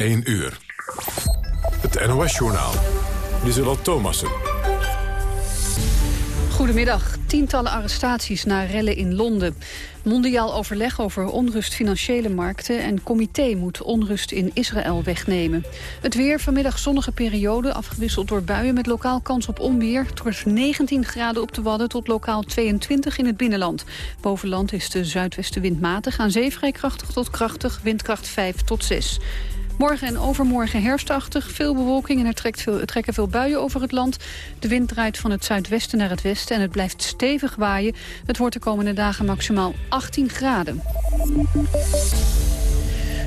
1 uur. Het NOS-journaal. Lieselot Thomassen. Goedemiddag. Tientallen arrestaties na rellen in Londen. Mondiaal overleg over onrust financiële markten... en comité moet onrust in Israël wegnemen. Het weer, vanmiddag zonnige periode, afgewisseld door buien... met lokaal kans op onweer. Het wordt 19 graden op de Wadden tot lokaal 22 in het binnenland. Bovenland is de zuidwestenwind matig, aan zee vrij krachtig tot krachtig... windkracht 5 tot 6. Morgen en overmorgen herfstachtig, veel bewolking en er trekt veel, trekken veel buien over het land. De wind draait van het zuidwesten naar het westen en het blijft stevig waaien. Het wordt de komende dagen maximaal 18 graden.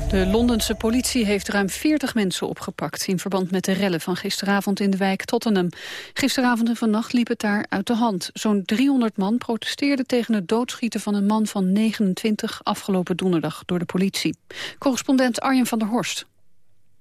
De Londense politie heeft ruim 40 mensen opgepakt... in verband met de rellen van gisteravond in de wijk Tottenham. Gisteravond en vannacht liep het daar uit de hand. Zo'n 300 man protesteerden tegen het doodschieten van een man van 29... afgelopen donderdag door de politie. Correspondent Arjen van der Horst.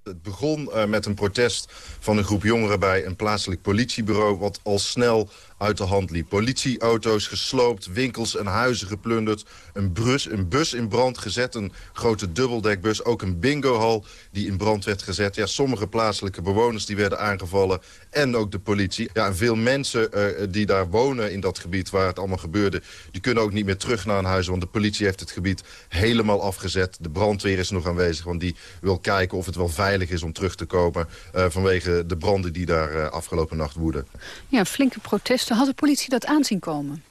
Het begon uh, met een protest van een groep jongeren bij een plaatselijk politiebureau... wat al snel uit de hand liep. Politieauto's gesloopt, winkels en huizen geplunderd. Een, brus, een bus in brand gezet, een grote dubbeldekbus. Ook een bingohal die in brand werd gezet. Ja, sommige plaatselijke bewoners die werden aangevallen. En ook de politie. Ja, en veel mensen uh, die daar wonen in dat gebied waar het allemaal gebeurde... die kunnen ook niet meer terug naar hun huis. Want de politie heeft het gebied helemaal afgezet. De brandweer is nog aanwezig. Want die wil kijken of het wel veilig is om terug te komen... Uh, vanwege de branden die daar uh, afgelopen nacht woeden. Ja, flinke protesten had de politie dat aanzien komen?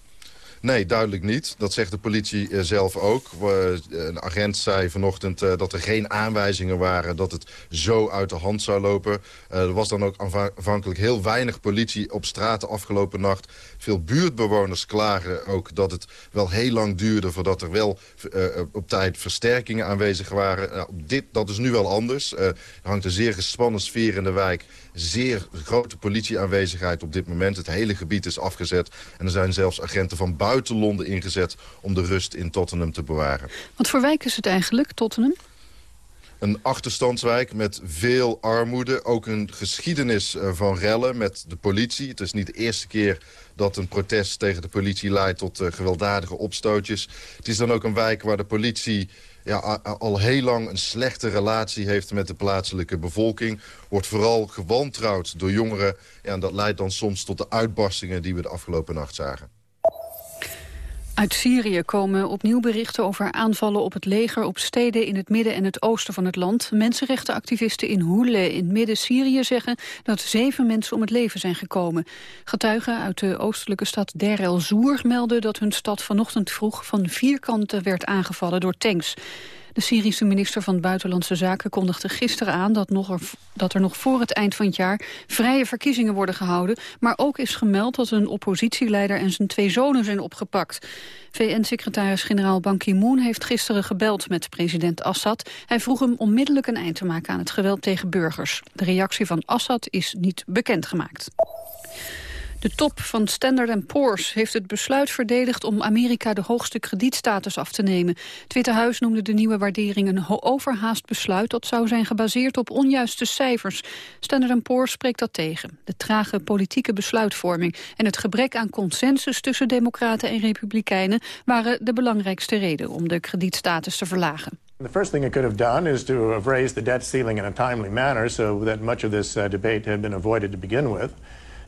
Nee, duidelijk niet. Dat zegt de politie uh, zelf ook. Uh, een agent zei vanochtend uh, dat er geen aanwijzingen waren... dat het zo uit de hand zou lopen. er was dan ook aanvankelijk heel weinig politie op straat de afgelopen nacht. Veel buurtbewoners klagen ook dat het wel heel lang duurde... voordat er wel op tijd versterkingen aanwezig waren. Dit, dat is nu wel anders. er hangt een zeer gespannen sfeer in de wijk zeer grote politieaanwezigheid op dit moment. Het hele gebied is afgezet. En er zijn zelfs agenten van buiten Londen ingezet... om de rust in Tottenham te bewaren. Wat voor wijk is het eigenlijk, Tottenham? Een achterstandswijk met veel armoede. Ook een geschiedenis eh, van rellen met de politie. Het is niet de eerste keer dat een protest tegen de politie leidt tot uh, gewelddadige opstootjes. Het is dan ook een wijk waar de politie ja, al heel lang een slechte relatie heeft met de plaatselijke bevolking. Wordt vooral gewantrouwd door jongeren. Ja, en dat leidt dan soms tot de uitbarstingen die we de afgelopen nacht zagen. Uit Syrië komen opnieuw berichten over aanvallen op het leger op steden in het midden en het oosten van het land. Mensenrechtenactivisten in Houle in midden-Syrië zeggen dat zeven mensen om het leven zijn gekomen. Getuigen uit de oostelijke stad Der El Zoer melden dat hun stad vanochtend vroeg van vier kanten werd aangevallen door tanks. De Syrische minister van Buitenlandse Zaken kondigde gisteren aan... Dat, nog er, dat er nog voor het eind van het jaar vrije verkiezingen worden gehouden. Maar ook is gemeld dat een oppositieleider en zijn twee zonen zijn opgepakt. VN-secretaris-generaal Ban Ki-moon heeft gisteren gebeld met president Assad. Hij vroeg hem onmiddellijk een eind te maken aan het geweld tegen burgers. De reactie van Assad is niet bekendgemaakt. De top van Standard Poor's heeft het besluit verdedigd om Amerika de hoogste kredietstatus af te nemen. Het Witte Huis noemde de nieuwe waardering een overhaast besluit dat zou zijn gebaseerd op onjuiste cijfers. Standard Poor's spreekt dat tegen. De trage politieke besluitvorming en het gebrek aan consensus tussen democraten en republikeinen waren de belangrijkste reden om de kredietstatus te verlagen. The first thing it could have done is to have raised the debt ceiling in a timely manner so that much of this uh, debate had been avoided to begin with.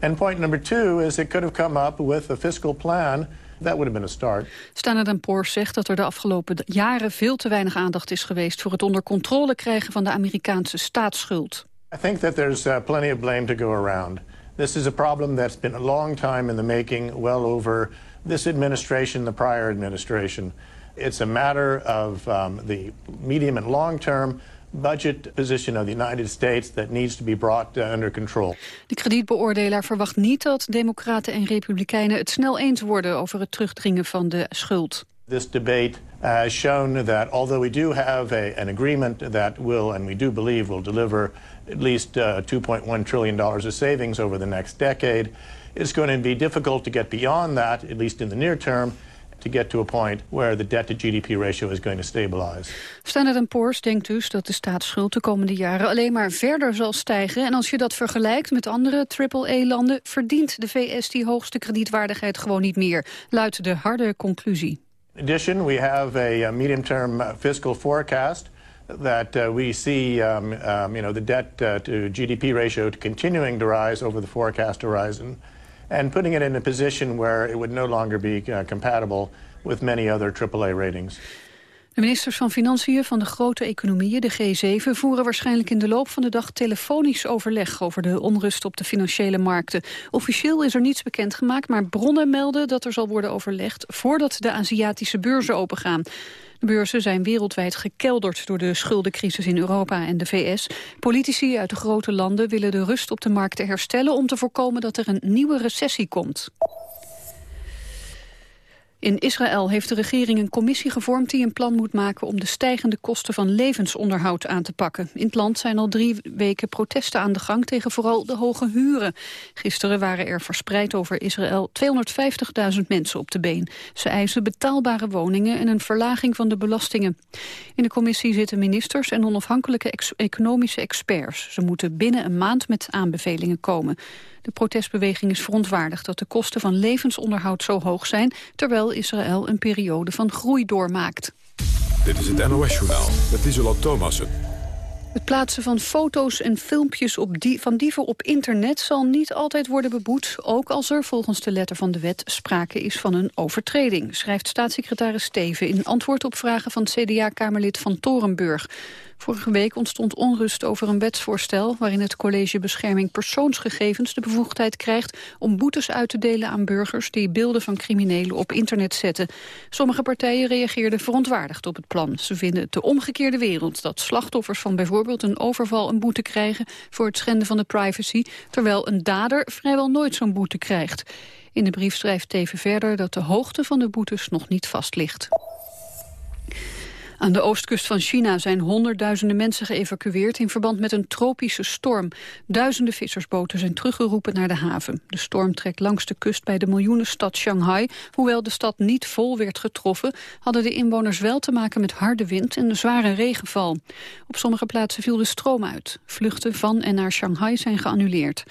And point number two is it could have come up with a fiscal plan That would have been a start. Standard Poor's zegt dat er de afgelopen jaren veel te weinig aandacht is geweest voor het onder controle krijgen van de Amerikaanse staatsschuld. I think that there's uh, plenty of blame to go around. This is a problem that's been a long time in the making, well over this administration, the prior administration. It's a matter of um, the medium and long term budget position of the United States that needs to be brought uh, under control. De kredietbeoordelaar verwacht niet dat democraten en republikeinen het snel eens worden over het terugdringen van de schuld. This debate has shown that although we do have a, an agreement that will, and we do believe will deliver at least uh, 2.1 trillion dollars of savings over the next decade, it's going to be difficult to get beyond that, at least in the near term to get to a point where the debt to GDP ratio is going to stabilize. Standard Poor's denkt dus dat de staatsschuld de komende jaren alleen maar verder zal stijgen. En als je dat vergelijkt met andere AAA-landen, verdient de VS die hoogste kredietwaardigheid gewoon niet meer, luidt de harde conclusie. In addition, we have a medium-term fiscal forecast that uh, we see um, um, you know, the debt uh, to GDP ratio continuing to rise over the forecast horizon and putting it in a position where it would no longer be uh, compatible with many other AAA ratings. De ministers van Financiën van de grote economieën, de G7... voeren waarschijnlijk in de loop van de dag telefonisch overleg... over de onrust op de financiële markten. Officieel is er niets bekendgemaakt, maar bronnen melden... dat er zal worden overlegd voordat de Aziatische beurzen opengaan. De beurzen zijn wereldwijd gekelderd door de schuldencrisis in Europa en de VS. Politici uit de grote landen willen de rust op de markten herstellen... om te voorkomen dat er een nieuwe recessie komt. In Israël heeft de regering een commissie gevormd die een plan moet maken om de stijgende kosten van levensonderhoud aan te pakken. In het land zijn al drie weken protesten aan de gang tegen vooral de hoge huren. Gisteren waren er verspreid over Israël 250.000 mensen op de been. Ze eisen betaalbare woningen en een verlaging van de belastingen. In de commissie zitten ministers en onafhankelijke economische experts. Ze moeten binnen een maand met aanbevelingen komen. De protestbeweging is verontwaardigd dat de kosten van levensonderhoud zo hoog zijn... terwijl Israël een periode van groei doormaakt. Dit is het NOS-journaal met Isola Thomassen. Het plaatsen van foto's en filmpjes op die, van dieven op internet zal niet altijd worden beboet, ook als er volgens de letter van de wet sprake is van een overtreding, schrijft staatssecretaris Steven in antwoord op vragen van CDA-kamerlid van Torenburg. Vorige week ontstond onrust over een wetsvoorstel... waarin het College Bescherming Persoonsgegevens de bevoegdheid krijgt... om boetes uit te delen aan burgers die beelden van criminelen op internet zetten. Sommige partijen reageerden verontwaardigd op het plan. Ze vinden het de omgekeerde wereld dat slachtoffers van bijvoorbeeld een overval een boete krijgen... voor het schenden van de privacy, terwijl een dader vrijwel nooit zo'n boete krijgt. In de brief schrijft Teven verder dat de hoogte van de boetes nog niet vast ligt. Aan de oostkust van China zijn honderdduizenden mensen geëvacueerd in verband met een tropische storm. Duizenden vissersboten zijn teruggeroepen naar de haven. De storm trekt langs de kust bij de miljoenenstad Shanghai. Hoewel de stad niet vol werd getroffen, hadden de inwoners wel te maken met harde wind en een zware regenval. Op sommige plaatsen viel de stroom uit. Vluchten van en naar Shanghai zijn geannuleerd.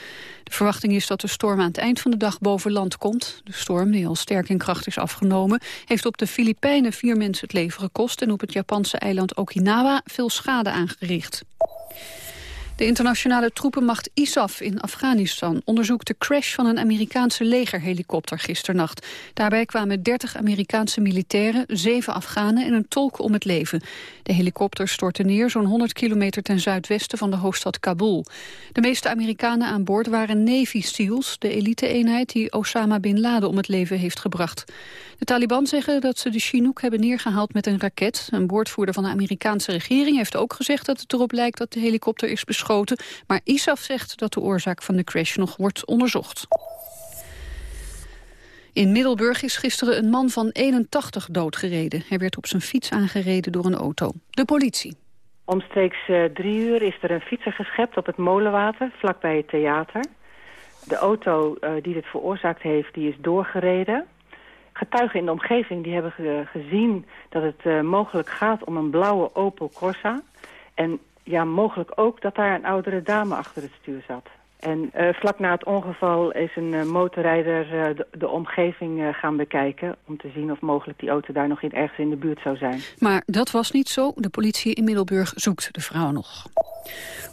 De verwachting is dat de storm aan het eind van de dag boven land komt. De storm, die al sterk in kracht is afgenomen, heeft op de Filipijnen vier mensen het leven gekost en op het Japanse eiland Okinawa veel schade aangericht. De internationale troepenmacht ISAF in Afghanistan onderzoekt de crash van een Amerikaanse legerhelikopter gisternacht. Daarbij kwamen 30 Amerikaanse militairen, 7 Afghanen en een tolk om het leven. De helikopter stortte neer zo'n 100 kilometer ten zuidwesten van de hoofdstad Kabul. De meeste Amerikanen aan boord waren Navy SEALs, de elite-eenheid die Osama Bin Laden om het leven heeft gebracht. De Taliban zeggen dat ze de Chinook hebben neergehaald met een raket. Een woordvoerder van de Amerikaanse regering heeft ook gezegd dat het erop lijkt dat de helikopter is beschoten. Maar ISAF zegt dat de oorzaak van de crash nog wordt onderzocht. In Middelburg is gisteren een man van 81 doodgereden. Hij werd op zijn fiets aangereden door een auto. De politie. Omstreeks uh, drie uur is er een fietser geschept op het molenwater, vlakbij het theater. De auto uh, die dit veroorzaakt heeft, die is doorgereden. Getuigen in de omgeving die hebben ge gezien dat het uh, mogelijk gaat om een blauwe Opel Corsa. En ja, mogelijk ook dat daar een oudere dame achter het stuur zat. En uh, vlak na het ongeval is een uh, motorrijder de, de, omgeving gaan bekijken... om te zien of mogelijk die auto daar nog in, ergens in de buurt zou zijn. Maar dat was niet zo. De politie in Middelburg zoekt de vrouw nog.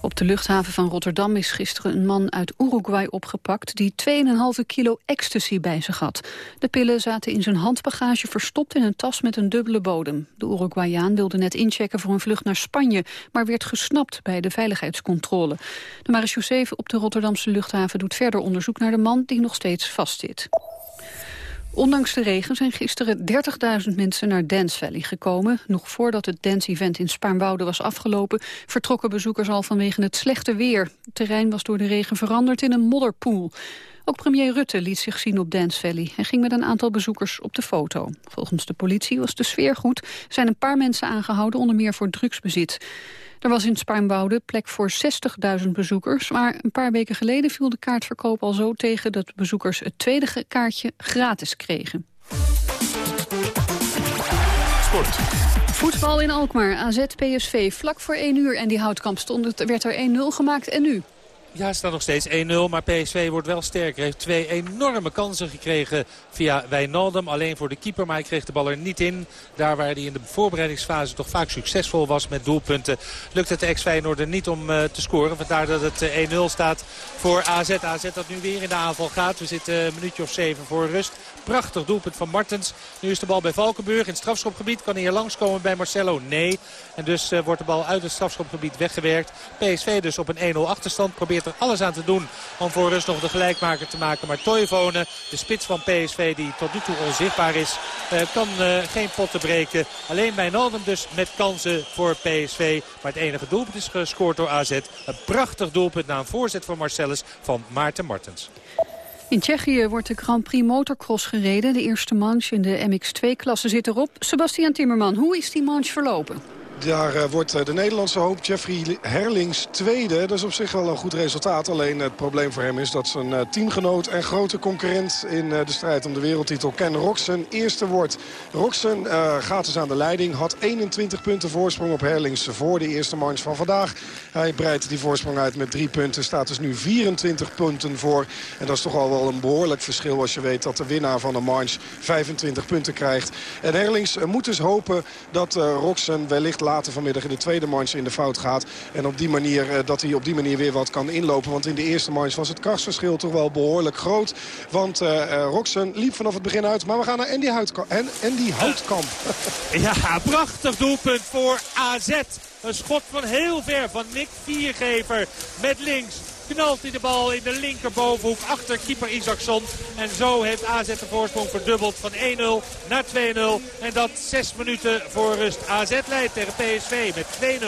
Op de luchthaven van Rotterdam is gisteren een man uit Uruguay opgepakt... die 2,5 kilo ecstasy bij zich had. De pillen zaten in zijn handbagage verstopt in een tas met een dubbele bodem. De Uruguayaan wilde net inchecken voor een vlucht naar Spanje... maar werd gesnapt bij de veiligheidscontrole. De marechaussee op de Rotterdamse luchthaven doet verder onderzoek naar de man... die nog steeds vastzit. Ondanks de regen zijn gisteren 30.000 mensen naar Dance Valley gekomen. Nog voordat het dance-event in Spaarnwoude was afgelopen... vertrokken bezoekers al vanwege het slechte weer. Het terrein was door de regen veranderd in een modderpoel. Ook premier Rutte liet zich zien op Dance Valley. Hij ging met een aantal bezoekers op de foto. Volgens de politie was de sfeer goed. Zijn een paar mensen aangehouden, onder meer voor drugsbezit. Er was in Spaarnwoude plek voor 60.000 bezoekers. Maar een paar weken geleden viel de kaartverkoop al zo tegen... dat bezoekers het tweede kaartje gratis kregen. Sport. Voetbal in Alkmaar, AZ PSV, vlak voor 1 uur. En die houtkamp stond, werd er 1-0 gemaakt. En nu? Ja, staat nog steeds 1-0, maar PSV wordt wel sterker. Heeft twee enorme kansen gekregen via Wijnaldum. Alleen voor de keeper, maar hij kreeg de bal er niet in. Daar waar hij in de voorbereidingsfase toch vaak succesvol was met doelpunten... lukt het de ex-Feyenoord niet om uh, te scoren. Vandaar dat het 1-0 staat voor AZ. AZ dat nu weer in de aanval gaat. We zitten een minuutje of zeven voor rust. Prachtig doelpunt van Martens. Nu is de bal bij Valkenburg. In het strafschopgebied kan hij hier langskomen bij Marcelo. Nee. En dus uh, wordt de bal uit het strafschopgebied weggewerkt. PSV dus op een 1-0 achterstand. Probeert alles aan te doen om voor rust nog de gelijkmaker te maken. Maar Toivonen, de spits van PSV die tot nu toe onzichtbaar is, uh, kan uh, geen potten breken. Alleen Wijnaldum dus met kansen voor PSV. Maar het enige doelpunt is gescoord door AZ. Een prachtig doelpunt na een voorzet van Marcellus van Maarten Martens. In Tsjechië wordt de Grand Prix Motocross gereden. De eerste manche in de MX2-klasse zit erop. Sebastian Timmerman, hoe is die manche verlopen? Daar uh, wordt uh, de Nederlandse hoop Jeffrey Herlings tweede. Dat is op zich wel een goed resultaat. Alleen het probleem voor hem is dat zijn uh, teamgenoot en grote concurrent... in de strijd om de wereldtitel, Ken Roxen, eerste wordt. Roxen gaat dus aan de leiding. Had 21 punten voorsprong op Herlings voor de eerste manche van vandaag. Hij breidt die voorsprong uit met drie punten. Staat dus nu 24 punten voor. En dat is toch al wel een behoorlijk verschil als je weet dat de winnaar van de manche 25 punten krijgt. En Herlings moet dus hopen dat Roxen wellicht later vanmiddag in de tweede manche in de fout gaat. En op die manier, uh, dat hij op die manier weer wat kan inlopen. Want in de eerste manche was het krachtsverschil toch wel behoorlijk groot. Want uh, uh, Roxen liep vanaf het begin uit. Maar we gaan naar Andy, Houtkamp. En Andy Houtkamp. ja, prachtig doelpunt voor AZ. Een schot van heel ver van Nick Viergever met links knalt hij de bal in de linkerbovenhoek achter keeper Isaacson. En zo heeft AZ de voorsprong verdubbeld van 1-0 naar 2-0. En dat 6 minuten voor rust. AZ leidt tegen PSV met 2-0.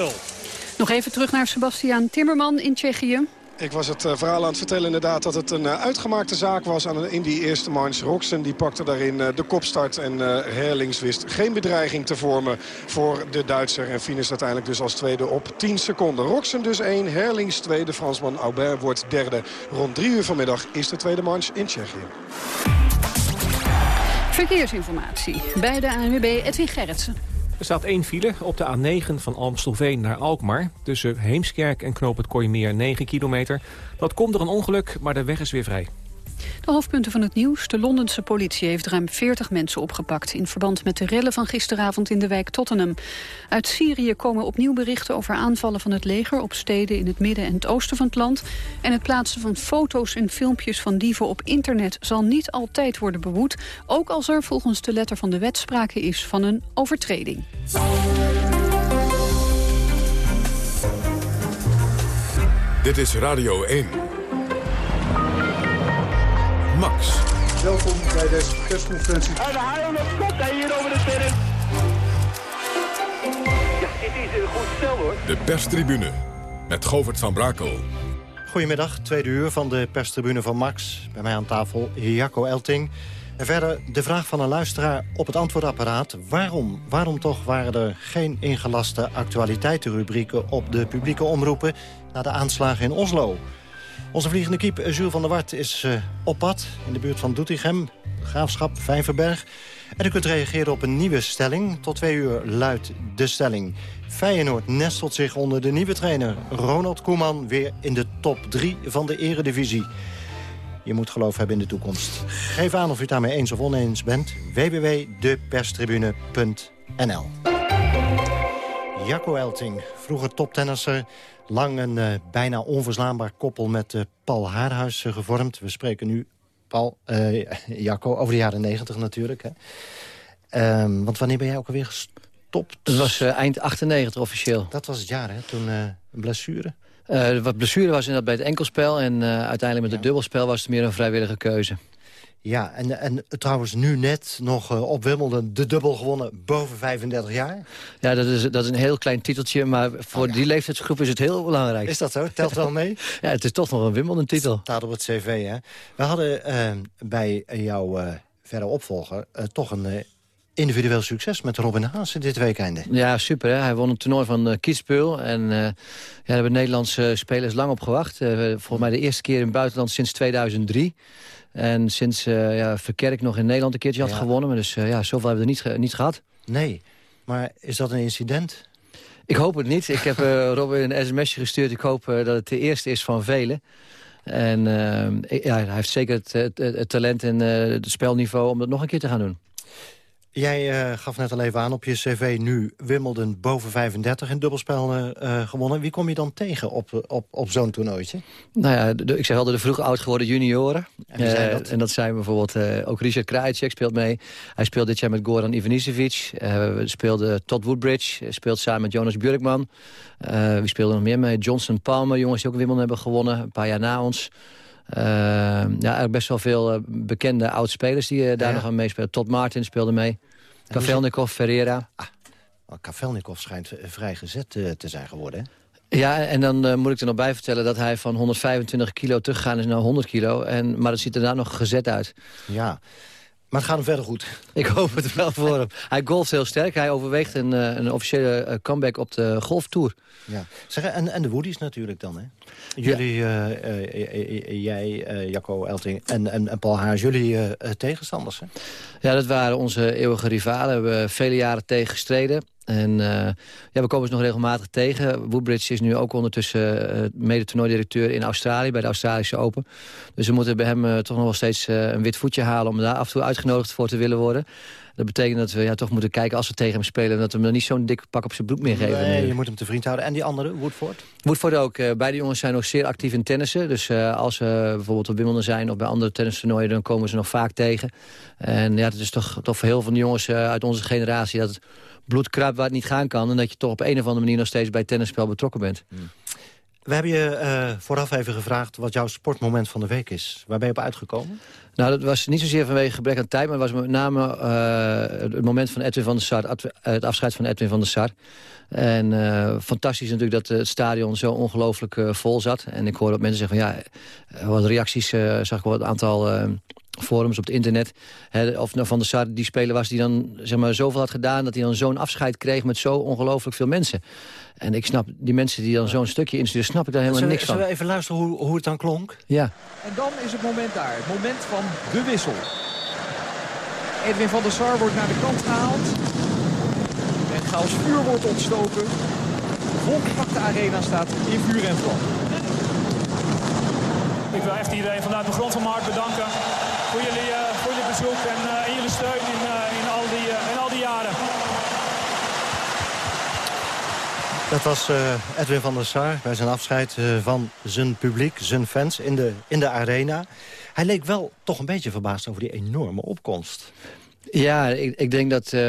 Nog even terug naar Sebastiaan Timmerman in Tsjechië. Ik was het uh, verhaal aan het vertellen inderdaad dat het een uh, uitgemaakte zaak was aan, in die eerste manche. Roxen die pakte daarin uh, de kopstart en Herlings wist geen bedreiging te vormen voor de Duitser. En finish uiteindelijk dus als tweede op 10 seconden. Roxen dus 1, Herlings 2, de Fransman Aubert wordt derde. Rond 3 uur vanmiddag is de tweede manche in Tsjechië. Verkeersinformatie bij de ANWB Edwin Gerritsen. Er staat één file op de A9 van Amstelveen naar Alkmaar. Tussen Heemskerk en Knoop het Kooimeer 9 kilometer. Dat komt door een ongeluk, maar de weg is weer vrij. De hoofdpunten van het nieuws. De Londense politie heeft ruim 40 mensen opgepakt... in verband met de rellen van gisteravond in de wijk Tottenham. Uit Syrië komen opnieuw berichten over aanvallen van het leger... op steden in het midden en het oosten van het land. En het plaatsen van foto's en filmpjes van dieven op internet... zal niet altijd worden bewoed. Ook als er volgens de letter van de wet sprake is van een overtreding. Dit is Radio 1. Max. Welkom bij deze persconferentie. En de op kop hier over de terrein. Ja, dit is een goed stel hoor. De perstribune met Govert van Brakel. Goedemiddag, tweede uur van de perstribune van Max. Bij mij aan tafel Jacco Elting. En verder de vraag van een luisteraar op het antwoordapparaat. Waarom? Waarom toch waren er geen ingelaste actualiteitenrubrieken... op de publieke omroepen na de aanslagen in Oslo? Onze vliegende kiep Jules van der Wart is uh, op pad in de buurt van Doetinchem, Graafschap, Vijverberg. En u kunt reageren op een nieuwe stelling. Tot twee uur luidt de stelling. Feyenoord nestelt zich onder de nieuwe trainer Ronald Koeman... weer in de top 3 van de eredivisie. Je moet geloof hebben in de toekomst. Geef aan of u het daarmee eens of oneens bent. www.deperstribune.nl Jacco Elting, vroeger toptennisser lang een uh, bijna onverslaanbaar koppel met uh, Paul Haarhuis uh, gevormd. We spreken nu, Paul, Jacco, over de jaren negentig natuurlijk. Hè. Um, want wanneer ben jij ook alweer gestopt? Het was eind 98 officieel. Dat was het jaar, hè? Toen een blessure? wat blessure was inderdaad bij het enkelspel. En uiteindelijk met ja. het dubbelspel was het meer een vrijwillige keuze. Ja, en, en trouwens nu net nog uh, op Wimbledon de dubbel gewonnen boven 35 jaar. Ja, dat is, dat is een heel klein titeltje, maar voor oh, ja. die leeftijdsgroep is het heel belangrijk. Is dat zo? Telt wel mee? ja, het is toch nog een Wimbledon-titel. Staat op het cv, hè? We hadden uh, bij jouw uh, verre opvolger toch een individueel succes met Robin Haase dit weekende. Ja, super. Hè? Hij won een toernooi van uh, Kitzbühel. En uh, ja, daar hebben Nederlandse spelers lang op gewacht. Uh, volgens mij de eerste keer in het buitenland sinds 2003. En sinds uh, ja, Verkerk nog in Nederland een keertje had ja. gewonnen. Maar dus uh, ja, zoveel hebben we er niet, niet gehad. Nee, maar is dat een incident? Ik hoop het niet. Ik heb uh, Robin een sms'je gestuurd. Ik hoop dat het de eerste is van velen. En ja, hij heeft zeker het, het, het talent en het spelniveau om dat nog een keer te gaan doen. Jij uh, gaf net al even aan op je cv nu Wimbledon boven 35 in dubbelspel uh, gewonnen. Wie kom je dan tegen op, op, op zo'n toernooitje? Nou ja, de, ik zeg altijd de vroeg oud geworden junioren. En, zijn dat? en dat zijn bijvoorbeeld ook Richard Krajicek speelt mee. Hij speelt dit jaar met Goran Ivanisevic. we speelden Todd Woodbridge, speelt samen met Jonas Björkman. wie speelde nog meer mee? Johnson Palmer, jongens die ook Wimbledon hebben gewonnen. Een paar jaar na ons. Uh, ja, eigenlijk best wel veel uh, bekende oud-spelers die uh, daar ja. nog aan meespelen. Todd Martin speelde mee. Kavelnikov, Ferreira. Ah, Kavelnikov schijnt vrij gezet te zijn geworden, hè? Ja, en dan moet ik er nog bij vertellen dat hij van 125 kilo teruggegaan is naar 100 kilo. En, maar het ziet er daar nog gezet uit. Ja, maar het gaat hem verder goed. Ik hoop het wel voor hem. Hij golft heel sterk. Hij overweegt een, een officiële comeback op de golftour. Ja. Zeg, en, en de Woodies natuurlijk dan, hè? Jullie, ja. uh, uh, jij, Jacco Elting en, en, en Paul Haars, jullie tegenstanders, hè? Ja, dat waren onze eeuwige rivalen. We hebben vele jaren tegen gestreden. En ja, we komen ze nog regelmatig tegen. Woodbridge is nu ook ondertussen uh, mede-toernooidirecteur in Australië... bij de Australische Open. Dus we moeten bij hem toch nog wel steeds een wit voetje halen... om daar af en toe uitgenodigd voor te willen worden. Dat betekent dat we ja, toch moeten kijken als we tegen hem spelen... dat we hem dan niet zo'n dik pak op zijn broek meer geven. Nee, je moet hem te vriend houden. En die andere, Woodford? Woodford ook. Uh, beide jongens zijn nog zeer actief in tennissen. Dus uh, als ze bijvoorbeeld op Wimbledon zijn of bij andere tennistoernooien... dan komen ze nog vaak tegen. En ja, het is toch, toch voor heel veel jongens uit onze generatie... dat het bloed kruipt waar het niet gaan kan... en dat je toch op een of andere manier nog steeds bij het tennisspel betrokken bent. Hmm. We hebben je uh, vooraf even gevraagd wat jouw sportmoment van de week is. Waar ben je op uitgekomen? Nou, dat was niet zozeer vanwege gebrek aan tijd... maar het was met name uh, het moment van Edwin van der Sar. Het afscheid van Edwin van der Sar. En uh, fantastisch natuurlijk dat het stadion zo ongelooflijk vol zat. En ik hoorde dat mensen zeggen van ja... wat reacties zag ik wel een aantal forums op het internet. Hè, of nou Van der Sar die speler was die dan zeg maar, zoveel had gedaan... dat hij dan zo'n afscheid kreeg met zo ongelooflijk veel mensen. En ik snap, die mensen die dan zo'n stukje insturen... snap ik daar helemaal niks van. Zullen we even luisteren hoe, hoe het dan klonk? Ja. En dan is het moment daar. Het moment van de wissel. Edwin van der Sar wordt naar de kant gehaald. En chaos vuur wordt ontstoken. Volgepakte arena staat in vuur en vlam. Ik wil echt iedereen vanuit de grond van mijn hart bedanken voor jullie, uh, voor jullie bezoek en, uh, en jullie steun in, uh, in, al die, in al die jaren. Dat was Edwin van der Sar bij zijn afscheid van zijn publiek, zijn fans in de, in de arena. Hij leek wel toch een beetje verbaasd over die enorme opkomst. Ja, ik, ik denk dat uh,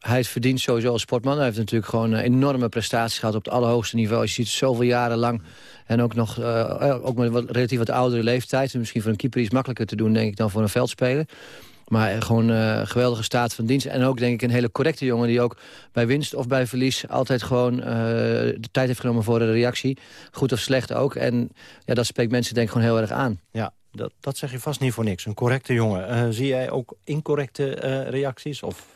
hij het verdient sowieso als sportman. Hij heeft natuurlijk gewoon een enorme prestaties gehad op het allerhoogste niveau. Je ziet zoveel jaren lang en ook nog uh, ook met wat, relatief wat oudere leeftijd. Misschien voor een keeper iets makkelijker te doen, denk ik, dan voor een veldspeler. Maar gewoon uh, geweldige staat van dienst. En ook denk ik een hele correcte jongen die ook bij winst of bij verlies... altijd gewoon de tijd heeft genomen voor een reactie. Goed of slecht ook. En ja, dat spreekt mensen denk ik gewoon heel erg aan. Ja, dat, dat zeg je vast niet voor niks. Een correcte jongen. Zie jij ook incorrecte reacties? Of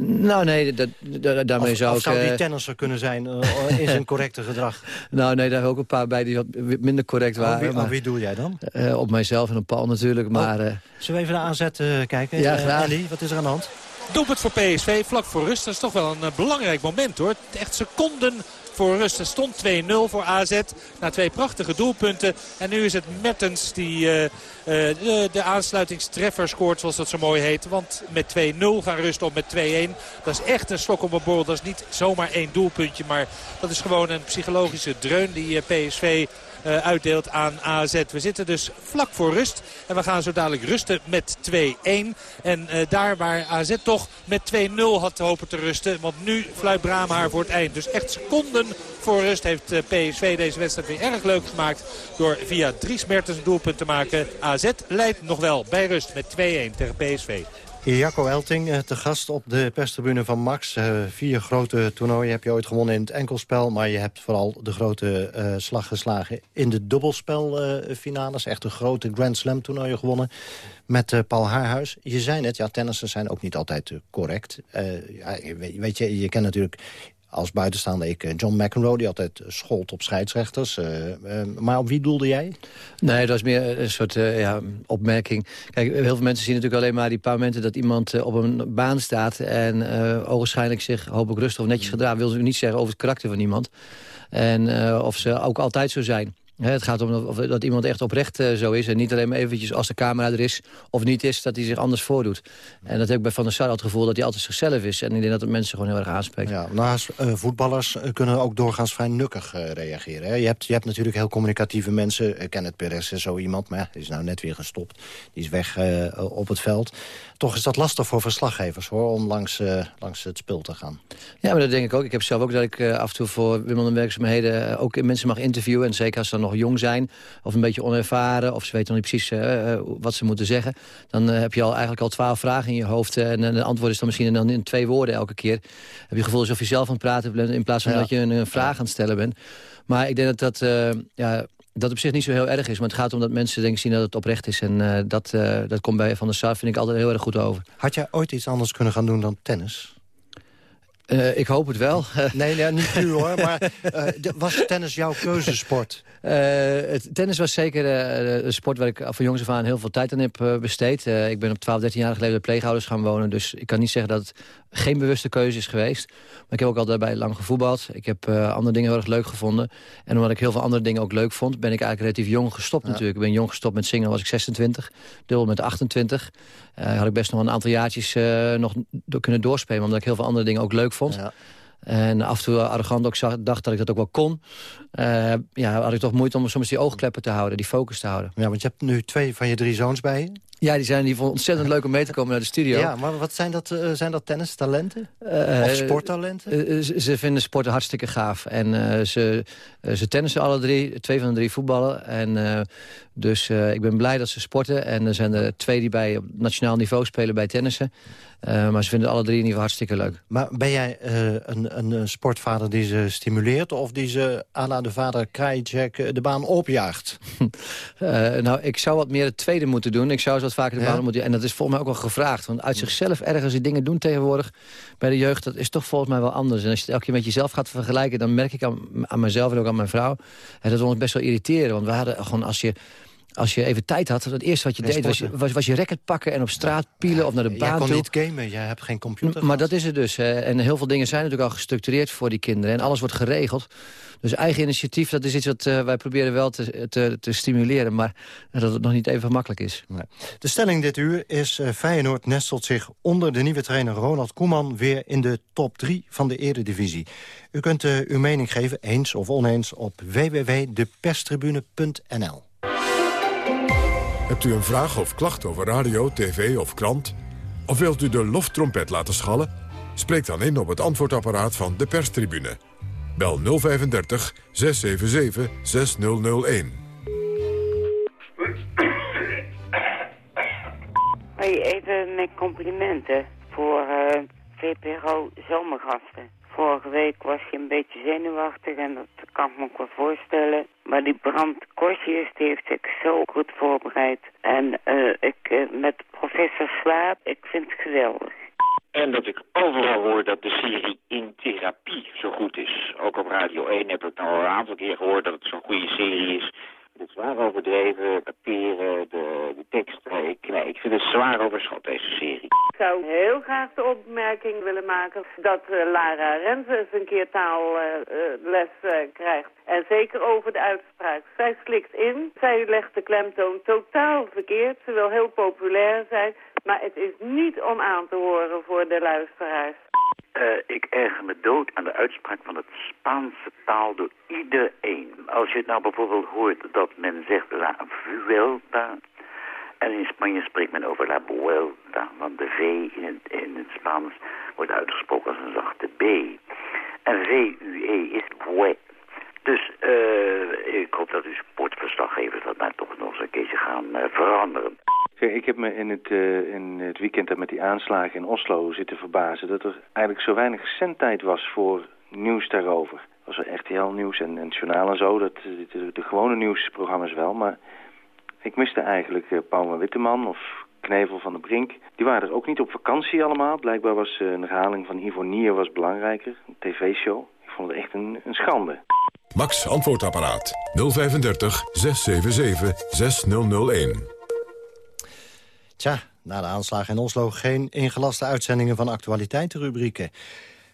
nou, nee, dat, dat, daarmee of, zou of ik... zou die tennisser kunnen zijn uh, in zijn correcte gedrag? Nou, nee, daar heb ik ook een paar bij die wat minder correct waren. Oh, wie, maar, oh, wie doe jij dan? Uh, op mijzelf en op Paul natuurlijk, maar... Uh, Zullen we even naar aanzet kijken? Ja, graag. Andy, wat is er aan de hand? Doelpunt voor PSV, vlak voor rust. Dat is toch wel een belangrijk moment hoor. Echt seconden voor rust. Er stond 2-0 voor AZ na twee prachtige doelpunten. En nu is het Mertens die uh, uh, de, de aansluitingstreffer scoort zoals dat zo mooi heet. Want met 2-0 gaan rust op met 2-1. Dat is echt een slok op een borrel. Dat is niet zomaar één doelpuntje. Maar dat is gewoon een psychologische dreun die PSV uh, uitdeelt aan AZ. We zitten dus vlak voor rust. En we gaan zo dadelijk rusten met 2-1. En uh, daar waar AZ toch met 2-0 had hopen te rusten. Want nu fluit Brahma voor het eind. Dus echt seconden voor rust heeft uh, PSV deze wedstrijd weer erg leuk gemaakt. Door via Dries Mertens een doelpunt te maken. AZ leidt nog wel bij rust met 2-1 tegen PSV. Jacco Elting, eh, te gast op de perstribune van Max. Uh, vier grote toernooien heb je ooit gewonnen in het enkelspel... maar je hebt vooral de grote uh, slag geslagen in de dubbelspelfinales. echt een grote Grand Slam toernooien gewonnen met Paul Haarhuis. Je zei net, ja, tennissers zijn ook niet altijd correct. Ja, weet je, je kent natuurlijk als buitenstaande ik John McEnroe... die altijd schold op scheidsrechters. maar op wie doelde jij? Nee, dat was meer een soort ja, opmerking. Kijk, heel veel mensen zien natuurlijk alleen maar die paar momenten... dat iemand op een baan staat en ogenschijnlijk zich hopelijk rustig of netjes gedraagt. wil ze niet zeggen over het karakter van iemand. En of ze ook altijd zo zijn het gaat om of, dat iemand echt oprecht uh, zo is. En niet alleen maar eventjes als de camera er is of niet is... dat hij zich anders voordoet. En dat heb ik bij Van der Sar het gevoel dat hij altijd zichzelf is. En ik denk dat het mensen gewoon heel erg aanspreekt. Ja, naast uh, voetballers eh, kunnen ook doorgaans vrij nukkig reageren. Hè? Je, hebt, je hebt natuurlijk heel communicatieve mensen. Kenneth Perez is zo iemand, maar ja, die is nou net weer gestopt. Die is weg op het veld. Toch is dat lastig voor verslaggevers hoor, om langs, langs het spul te gaan. Ja, maar dat denk ik ook. Ik heb zelf ook dat ik af en toe voor Wimbledon werkzaamheden... ook mensen mag interviewen. En zeker als dan nog jong zijn of een beetje onervaren... of ze weten nog niet precies uh, wat ze moeten zeggen... dan heb je al eigenlijk al twaalf vragen in je hoofd... en de antwoord is dan misschien dan in twee woorden elke keer. Heb je het gevoel alsof je zelf aan het praten bent... in plaats van dat je een, een vraag aan het stellen bent. Maar ik denk dat dat... ja, dat op zich niet zo heel erg is. Maar het gaat om dat mensen denken zien dat het oprecht is. En uh, dat, uh, dat komt bij Van der Sar, vind ik altijd heel erg goed over. Had jij ooit iets anders kunnen gaan doen dan tennis? Uh, ik hoop het wel. nee, nee, niet nu hoor. Maar was tennis jouw keuzesport? Uh, het, tennis was zeker een sport waar ik van jongs af aan heel veel tijd aan heb besteed. ik ben op 12, 13 jaar geleden bij pleegouders gaan wonen. Dus ik kan niet zeggen dat het geen bewuste keuze is geweest. Maar ik heb ook altijd bij lang gevoetbald. Ik heb andere dingen heel erg leuk gevonden. En omdat ik heel veel andere dingen ook leuk vond... ben ik eigenlijk relatief jong gestopt ja. natuurlijk. Ik ben jong gestopt met zingen, was ik 26. Deel met 28. had ik best nog een aantal jaartjes nog kunnen doorspelen... omdat ik heel veel andere dingen ook leuk vond. Ja. En af en toe arrogant ook zag, dacht dat ik dat ook wel kon. Uh, ja, had ik toch moeite om soms die oogkleppen te houden, die focus te houden. Ja, want je hebt nu twee van je drie zoons bij je. Ja, die zijn die ontzettend leuk om mee te komen naar de studio. Ja, maar wat zijn dat, uh, zijn dat tennistalenten? Uh, of sporttalenten? Ze vinden sporten hartstikke gaaf. En ze, ze tennissen alle drie, twee van de drie voetballen. En dus ik ben blij dat ze sporten. En er zijn er twee die bij op nationaal niveau spelen bij tennissen. Maar ze vinden alle drie in ieder geval hartstikke leuk. Maar ben jij een, een sportvader die ze stimuleert... of die ze à la de vader Krajicek de baan opjaagt? nou, ik zou wat meer het tweede moeten doen. Ik zou wat vaker de baan moeten... En dat is volgens mij ook wel gevraagd. Want uit zichzelf ergens die dingen doen tegenwoordig bij de jeugd... dat is toch volgens mij wel anders. En als je het elke keer met jezelf gaat vergelijken... dan merk ik aan, aan mezelf en ook aan mijn vrouw... En dat ons best wel irriteren. Want we hadden gewoon als je als je even tijd had, het eerste wat je deed was, was, was, je racket pakken en op straat pielen of naar de baan. Je kon niet gamen, jij hebt geen computer. Maar dat is het dus. Hè. En heel veel dingen zijn natuurlijk al gestructureerd voor die kinderen. En alles wordt geregeld. Dus eigen initiatief, dat is iets wat uh, wij proberen wel te, te, te, stimuleren. Maar dat het nog niet even makkelijk is. Nee. De stelling dit uur is uh, Feyenoord nestelt zich onder de nieuwe trainer Ronald Koeman... weer in de top 3 van de eredivisie. U kunt uh, uw mening geven, eens of oneens, op www.deperstribune.nl. Hebt u een vraag of klacht over radio, tv of krant? Of wilt u de loftrompet laten schallen? Spreek dan in op het antwoordapparaat van de perstribune. Bel 035 677 6001. Hey, even met complimenten voor uh, VPRO Zomergasten. Vorige week was je een beetje zenuwachtig en dat kan ik me ook wel voorstellen. Maar die Brand Korsius die heeft zich zo goed voorbereid. En uh, ik uh, met professor Slaap, ik vind het geweldig. En dat ik overal hoor dat de serie In Therapie zo goed is. Ook op Radio 1 heb ik nou al een aantal keer gehoord dat het zo'n goede serie is. Het is zwaar overdreven, papieren, de, de teksten. Ik, nee, ik vind het zwaar overschot, deze serie. Ik zou heel graag de opmerking willen maken dat uh, Lara eens een keer taalles uh, uh, krijgt. En zeker over de uitspraak. Zij slikt in, zij legt de klemtoon totaal verkeerd. Ze wil heel populair zijn, maar het is niet om aan te horen voor de luisteraars. Uh, ik erger me dood aan de uitspraak van het Spaanse taal door iedereen. Als je nou bijvoorbeeld hoort dat men zegt la vuelta... en in Spanje spreekt men over la vuelta, want de V in het, in het Spaans wordt uitgesproken als een zachte B. En V-U-E is. Dus uh, ik hoop dat uw sportverslaggevers dat nou toch nog eens een keertje gaan uh, veranderen. Ik heb me in het, uh, in het weekend met die aanslagen in Oslo zitten verbazen... dat er eigenlijk zo weinig zendtijd was voor nieuws daarover. Was RTL Nieuws en, en Journaal en zo, dat, de, de, de gewone nieuwsprogramma's wel. Maar ik miste eigenlijk Paul Witteman of Knevel van de Brink. Die waren er ook niet op vakantie allemaal. Blijkbaar was een herhaling van Ivonier was belangrijker. Een tv-show. Ik vond het echt een, een schande. Max Antwoordapparaat 035 677 6001. Tja, na de aanslagen in Oslo geen ingelaste uitzendingen van actualiteitenrubrieken.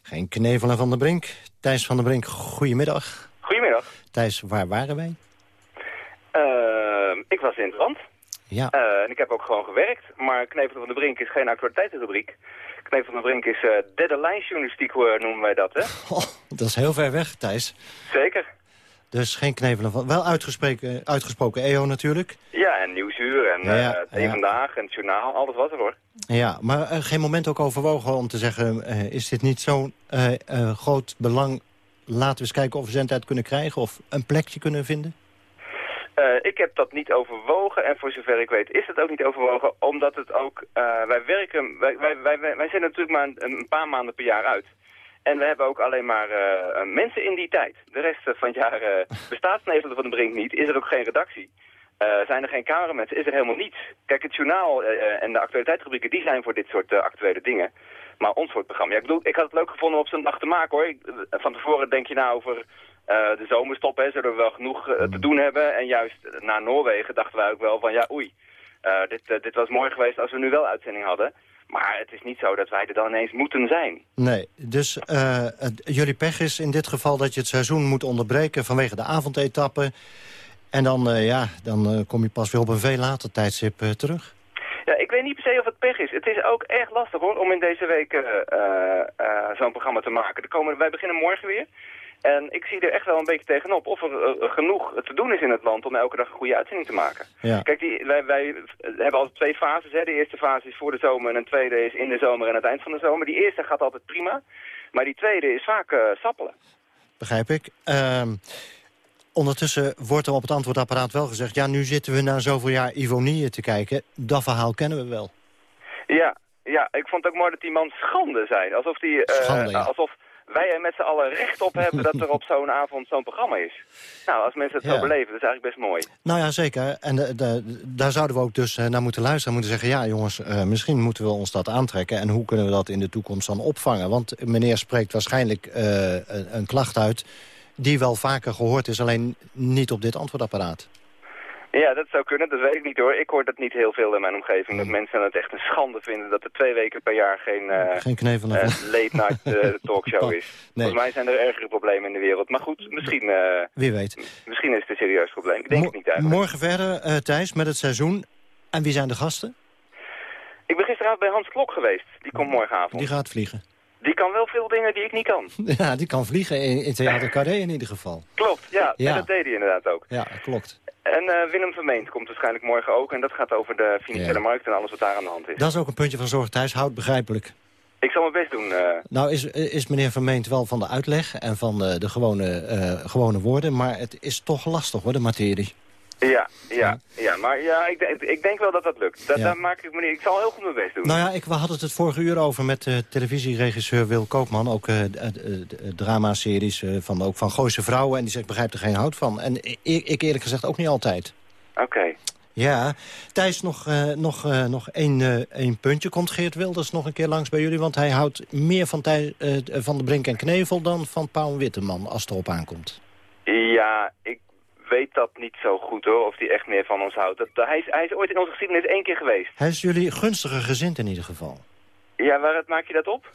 Geen knevelen van de Brink. Thijs van der Brink, goedemiddag. Goedemiddag. Thijs, waar waren wij? Uh, ik was in het land. Ja. Uh, en ik heb ook gewoon gewerkt. Maar Knevel van de Brink is geen actualiteitenrubriek. Knevel van de Brink is uh, derde lijnjournalistiek, noemen wij dat, hè? Oh, dat is heel ver weg, Thijs. Zeker. Dus geen knevelen van... Wel uitgesproken, uitgesproken EO natuurlijk. Ja, en Nieuwsuur en ja, uh, ja. Vandaag en het journaal. Alles was er, hoor. Ja, maar uh, geen moment ook overwogen om te zeggen... Uh, is dit niet zo'n groot belang... laten we eens kijken of we zendtijd kunnen krijgen... of een plekje kunnen vinden? Uh, ik heb dat niet overwogen en voor zover ik weet is het ook niet overwogen, omdat het ook, uh, wij werken, wij, wij, wij, wij zijn natuurlijk maar een, een, paar maanden per jaar uit. En we hebben ook alleen maar uh, mensen in die tijd. De rest van het jaar bestaat Nederland van de Brink niet, is er ook geen redactie. zijn er geen cameramensen, is er helemaal niets. Kijk, het journaal en de actualiteitsrubrieken, die zijn voor dit soort actuele dingen. Maar ons soort programma, ja, ik bedoel, ik had het leuk gevonden om op zo'n dag te maken hoor. Ik, van tevoren denk je nou over uh, de zomerstop, hè, zullen we wel genoeg uh, te doen hebben. En juist na Noorwegen dachten wij ook wel van, ja oei, uh, dit, dit was mooi geweest als we nu wel uitzending hadden. Maar het is niet zo dat wij er dan ineens moeten zijn. Nee, dus jullie pech is in dit geval dat je het seizoen moet onderbreken vanwege de avondetappen. En dan, ja, dan kom je pas weer op een veel later tijdstip terug. Ja, ik weet niet per se of het pech is. Het is ook erg lastig hoor, om in deze week zo'n programma te maken. De komen, wij beginnen morgen weer. En ik zie er echt wel een beetje tegenop of er uh, genoeg te doen is in het land om elke dag een goede uitzending te maken. Ja. Kijk, die, wij, wij hebben altijd twee fases. Hè. De eerste fase is voor de zomer en een tweede is in de zomer en aan het eind van de zomer. Die eerste gaat altijd prima, maar die tweede is vaak uh, sappelen. Begrijp ik. Uh, ondertussen wordt er op het antwoordapparaat wel gezegd... ja, nu zitten we na zoveel jaar Ivonie te kijken. Dat verhaal kennen we wel. Ja, ja, ik vond het ook mooi dat die man schande zei. Alsof die... Schande, ja. alsof, wij er met z'n allen recht op hebben dat er op zo'n avond zo'n programma is. Nou, als mensen het ja. zo beleven, dat is eigenlijk best mooi. Nou ja, zeker. En de, de, daar zouden we ook dus naar moeten luisteren. Moeten zeggen, ja jongens, uh, misschien moeten we ons dat aantrekken. En hoe kunnen we dat in de toekomst dan opvangen? Want meneer spreekt waarschijnlijk uh, een, een klacht uit... die wel vaker gehoord is, alleen niet op dit antwoordapparaat. Ja, dat zou kunnen. Dat weet ik niet hoor. Ik hoor dat niet heel veel in mijn omgeving. Dat mensen het echt een schande vinden dat er twee weken per jaar geen, uh, geen knevelen uh, late night uh, talkshow is. Nee. Volgens mij zijn er ergere problemen in de wereld. Maar goed, misschien, Wie weet. misschien is het een serieus probleem. Ik denk Mo het niet eigenlijk. Morgen verder, Thijs, met het seizoen. En wie zijn de gasten? Ik ben gisteravond bij Hans Klok geweest. Die komt morgenavond. Die gaat vliegen. Die kan wel veel dingen die ik niet kan. Ja, die kan vliegen in, in Theater Carré in ieder geval. Klopt, ja. Ja. En dat deed hij inderdaad ook. Ja, klopt. En uh, Willem Vermeend komt waarschijnlijk morgen ook. En dat gaat over de financiële Ja. markt en alles wat daar aan de hand is. Dat is ook een puntje van zorg, Thijs. Houd begrijpelijk. Ik zal mijn best doen. eh. Nou is, is meneer Vermeend wel van de uitleg en van eh, de gewone, gewone woorden... maar het is toch lastig hoor, de materie. Ja, ja, ja. Maar ja, ik, denk- ik denk wel dat dat lukt. Dat, Ja. Daar maak ik me niet. Ik zal heel goed mijn best doen. Nou ja, ik, we hadden het het vorige uur over met uh, televisieregisseur Wil Koopman. Ook uh, dramaseries uh, van, ook van Gooise Vrouwen. En die zegt, begrijpt er geen hout van. En ik, ik eerlijk gezegd ook niet altijd. Oké. Ja, Thijs, nog, nog, nog één, één puntje. Komt Geert Wilders nog een keer langs bij jullie? Want hij houdt meer van, Thij, van de Brink en Knevel dan van Paul Witteman, als het erop aankomt. Ja, ik weet dat niet zo goed hoor, of hij echt meer van ons houdt. Dat, hij, is, hij is ooit in onze geschiedenis één keer geweest. Hij is jullie gunstiger gezind in ieder geval. Ja, waar maak je dat op?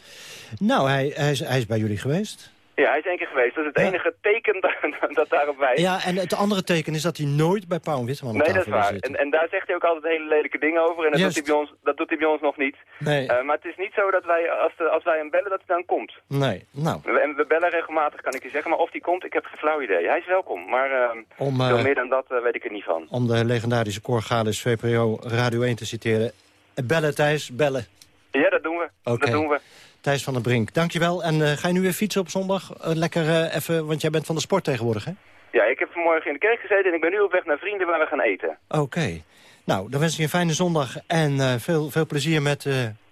Nou, hij, hij, is, hij is bij jullie geweest. Ja, hij is één keer geweest. Dat is het Ja. enige teken dat, dat daarop wijst. Ja, en het andere teken is dat hij nooit bij Paul Witteman Nee, dat is waar. En, en daar zegt hij ook altijd hele lelijke dingen over. En dat, doet hij, bij ons, dat doet hij bij ons nog niet. Nee. Eh, maar het is niet zo dat wij, als, de, als wij hem bellen, dat hij dan komt. Nee, nou, We, en we bellen regelmatig, kan ik je zeggen. Maar of hij komt, ik heb geen flauw idee. Hij is welkom. Maar eh, Om, eh, veel meer dan dat weet ik er niet van. om de legendarische Cor Galis VPRO Radio 1 te citeren. Bellen, Thijs, bellen. Ja, dat doen we. Dat doen we. Thijs van der Brink, dankjewel. En eh, ga je nu weer fietsen op zondag? Eh, lekker eh, even, want jij bent van de sport tegenwoordig, hè? Ja, ik heb vanmorgen in de kerk gezeten en ik ben nu op weg naar vrienden waar we gaan eten. Oké. Nou, dan wens ik je een fijne zondag en veel, veel plezier met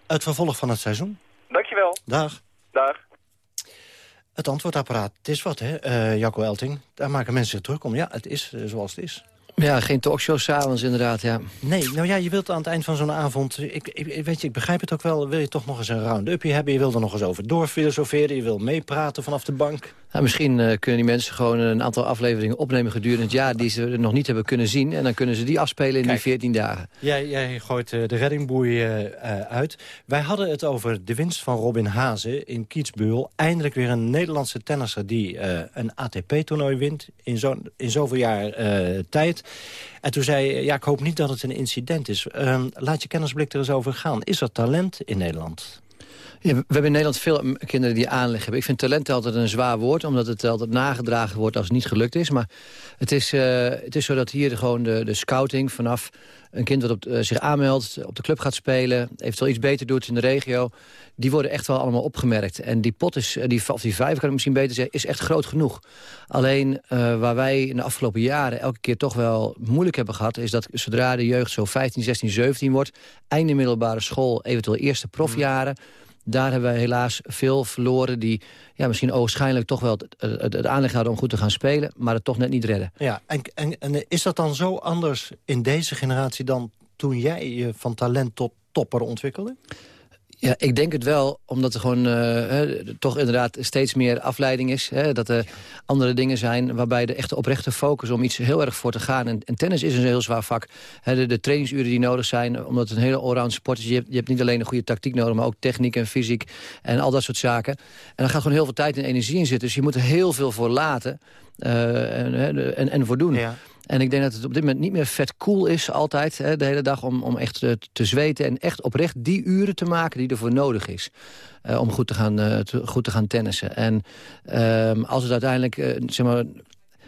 het vervolg van het seizoen. Dankjewel. Dag. Dag. Het antwoordapparaat, het is wat, hè, Jacco Elting. Daar maken mensen zich druk om. Ja, het is zoals het is. Ja, geen talkshow s'avonds inderdaad, ja. Nee, nou ja, je wilt aan het eind van zo'n avond... Ik, ik, weet je, ik begrijp het ook wel, wil je toch nog eens een round-upje hebben... je wil er nog eens over doorfilosoferen, je wil meepraten vanaf de bank... Nou, misschien uh, kunnen die mensen gewoon een aantal afleveringen opnemen gedurende het jaar... die ze nog niet hebben kunnen zien. En dan kunnen ze die afspelen in die 14 dagen. Jij, jij gooit uh, de reddingboei uh, uit. Wij hadden het over de winst van Robin Hazen in Kietsbeul. Eindelijk weer een Nederlandse tennisser die een ATP-toernooi wint... in, zo, in zoveel jaar tijd. En toen zei je, ja, ik hoop niet dat het een incident is. Ehm, laat je kennisblik er eens over gaan. Is er talent in Nederland? We hebben in Nederland veel kinderen die aanleg hebben. Ik vind talent altijd een zwaar woord, omdat het altijd nagedragen wordt als het niet gelukt is. Maar het is, uh, het is zo dat hier gewoon de, de scouting vanaf een kind wat op, uh, zich aanmeldt, op de club gaat spelen... eventueel iets beter doet in de regio, die worden echt wel allemaal opgemerkt. En die pot is, eh, die, of die vijf kan ik misschien beter zeggen, is echt groot genoeg. Alleen waar wij in de afgelopen jaren elke keer toch wel moeilijk hebben gehad... is dat zodra de jeugd zo 15, 16, 17 wordt... einde middelbare school, eventueel eerste profjaren daar hebben we helaas veel verloren... die ja, misschien ogenschijnlijk toch wel het, aanleg hadden om goed te gaan spelen... maar het toch net niet redden. Ja, en, en, en is dat dan zo anders in deze generatie... dan toen jij je van talent tot topper ontwikkelde? Ja, ik denk het wel, omdat er gewoon uh, toch inderdaad steeds meer afleiding is. Hè, dat er andere dingen zijn waarbij de echte oprechte focus om iets heel erg voor te gaan. En, en tennis is een heel zwaar vak. Hè, de, trainingsuren die nodig zijn, omdat het een hele allround sport is. Je hebt, niet alleen een goede tactiek nodig, maar ook techniek en fysiek en al dat soort zaken. En daar gaat gewoon heel veel tijd en energie in zitten. Dus je moet er heel veel voor laten uh, en, en, en voor doen. Ja. En ik denk dat het op dit moment niet meer vet cool is altijd... Hè, de hele dag om, om echt te, te zweten en echt oprecht die uren te maken die ervoor nodig is. Uh, om goed te gaan, te, goed te gaan tennissen. En uh, als het uiteindelijk zeg maar,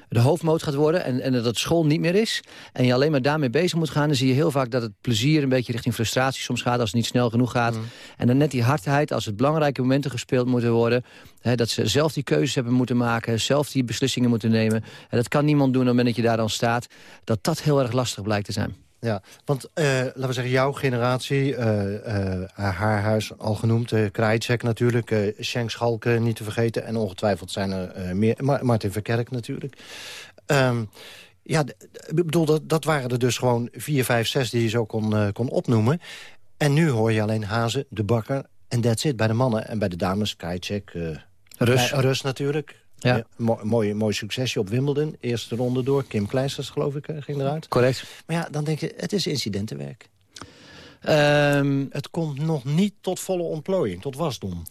de hoofdmoot gaat worden en, en dat het school niet meer is... en je alleen maar daarmee bezig moet gaan... dan zie je heel vaak dat het plezier een beetje richting frustratie soms gaat... als het niet snel genoeg gaat. Mm. En dan net die hardheid, als het belangrijke momenten gespeeld moeten worden... Hè, dat ze zelf die keuzes hebben moeten maken... zelf die beslissingen moeten nemen. En dat kan niemand doen op het moment dat je daar dan staat... dat dat heel erg lastig blijkt te zijn. Ja, want uh, laten we zeggen, jouw generatie, uh, uh, haar huis al genoemd, uh, Krajicek natuurlijk, uh, Schenk Schalke niet te vergeten... en ongetwijfeld zijn er meer, Ma Martin Verkerk natuurlijk. Um, ja, ik bedoel, dat, dat waren er dus gewoon vier, vijf, zes die je zo kon, kon opnoemen. En nu hoor je alleen Hazen, De Bakker en that's it. Bij de mannen en bij de dames, Krajicek, Rus. Rus natuurlijk. Ja. ja mooi, mooi succesje op Wimbledon. Eerste ronde door. Kim Kleisters, geloof ik, ging eruit. Correct. Maar ja, dan denk je, het is incidentenwerk. Um, het komt nog niet tot volle ontplooiing, tot wasdom.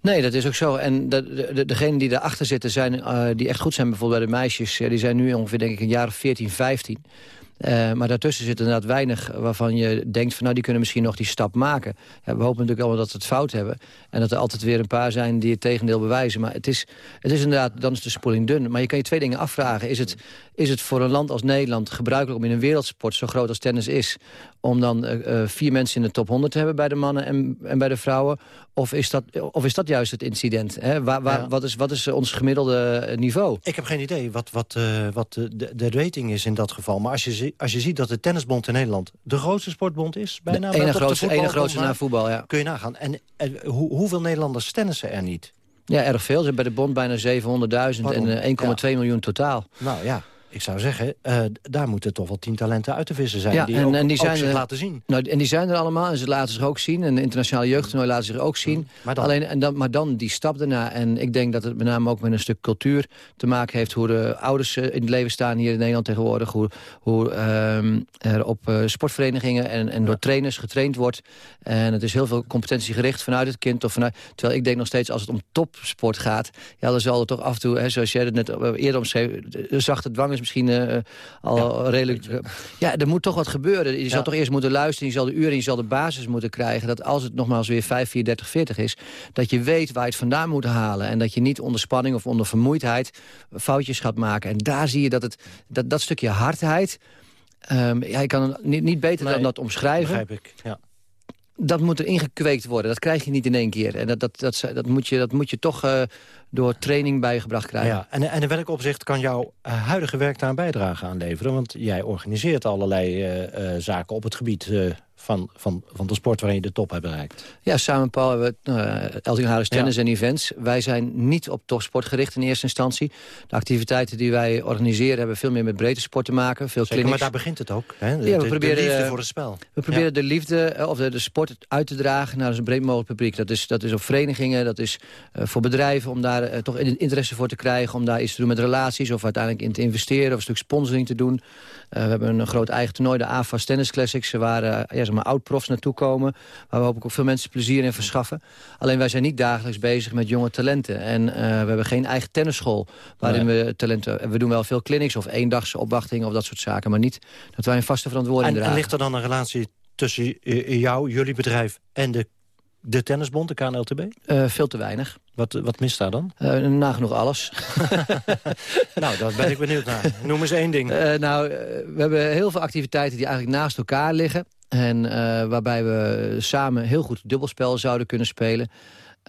Nee, dat is ook zo. En de, de, degenen die daarachter zitten, zijn, uh, die echt goed zijn bijvoorbeeld bij de meisjes... die zijn nu ongeveer denk ik een jaar of 14, 15. Uh, maar daartussen zit inderdaad weinig waarvan je denkt... van nou, die kunnen misschien nog die stap maken. We hopen natuurlijk allemaal dat ze het fout hebben. En dat er altijd weer een paar zijn die het tegendeel bewijzen. Maar het is, het is inderdaad, dan is de spoeling dun. Maar je kan je twee dingen afvragen. Is het, is het voor een land als Nederland gebruikelijk om in een wereldsport... zo groot als tennis is, om dan uh, vier mensen in de top 100 te hebben... bij de mannen en, en bij de vrouwen? Of is dat, of is dat juist het incident? Hè? Waar, waar, ja. wat, is, wat is ons gemiddelde niveau? Ik heb geen idee wat, wat, uh, wat de, de rating is in dat geval. Maar als je, als je ziet dat de Tennisbond in Nederland... de grootste sportbond is, bijna... De ene grootste, ene grootste na voetbal, ja. Kun je nagaan. En, en hoe, hoeveel Nederlanders tennissen er niet? Ja, erg veel. Ze hebben bij de bond bijna 700.000 en uh, 1,2 ja. miljoen totaal. Nou ja, ik zou zeggen, uh, daar moeten toch wel tien talenten uit te vissen zijn. Ja, die en, ook, en die zijn zich er, laten zien. Nou, en die zijn er allemaal en ze laten zich ook zien. En de internationale jeugdtoernooi laten zich ook zien. Maar, dan, Alleen, en dan, maar dan die stap daarna. En ik denk dat het met name ook met een stuk cultuur te maken heeft... hoe de ouders in het leven staan hier in Nederland tegenwoordig. Hoe, hoe um, er op uh, sportverenigingen en, en ja. door trainers getraind wordt. En het is heel veel competentiegericht vanuit het kind. Of vanuit, terwijl ik denk nog steeds als het om topsport gaat... ja, dan zal er toch af en toe, hè, zoals jij het net eerder omschreef... zachte dwang is misschien uh, al ja. redelijk... Ja, er moet toch wat gebeuren. Je ja. zal toch eerst moeten luisteren, je zal de uren, je zal de basis moeten krijgen... dat als het nogmaals weer 5, 4, 30, 40 is... dat je weet waar je het vandaan moet halen. En dat je niet onder spanning of onder vermoeidheid foutjes gaat maken. En daar zie je dat het, dat, dat stukje hardheid... Um, ja, kan niet, niet beter nee, dan dat omschrijven. Begrijp ik, ja dat moet er ingekweekt worden. Dat krijg je niet in één keer. En dat, dat, dat, dat, moet, je, dat moet je toch uh, door training bijgebracht krijgen. Ja, en, en in welk opzicht kan jouw uh, huidige werk daar een bijdrage aan leveren? Want jij organiseert allerlei uh, zaken op het gebied van, van, van de sport waarin je de top hebt bereikt. Ja, samen Paul hebben we uh, Elting Harris Tennis en Events. Wij zijn niet op topsport gericht in eerste instantie. De activiteiten die wij organiseren hebben veel meer met breedte sport te maken. Veel Zeker, maar daar begint het ook. Hè? De, ja, we proberen, de liefde voor het spel. We proberen de liefde of de, de, sport uit te dragen naar een breed mogelijk publiek. Dat is, dat is op verenigingen, dat is uh, voor bedrijven om daar uh, toch interesse voor te krijgen. Om daar iets te doen met relaties of uiteindelijk in te investeren. Of een stuk sponsoring te doen. we hebben een groot eigen toernooi, de AFAS Tennis Classics. Waar ja, zeg maar, oud-profs naartoe komen. Waar we hopelijk ook veel mensen plezier in verschaffen. Alleen wij zijn niet dagelijks bezig met jonge talenten. En uh, we hebben geen eigen tennisschool waarin nee. we talenten... We doen wel veel clinics of eendagse opwachtingen of dat soort zaken. Maar niet dat wij een vaste verantwoording en, dragen. En ligt er dan een relatie tussen jou, jullie bedrijf en de de tennisbond, de KNLTB? Uh, veel te weinig. Wat, wat mist daar dan? Uh, nagenoeg alles. nou, daar ben ik benieuwd naar. Noem eens één ding. Uh, nou, we hebben heel veel activiteiten die eigenlijk naast elkaar liggen. En uh, waarbij we samen heel goed dubbelspel zouden kunnen spelen.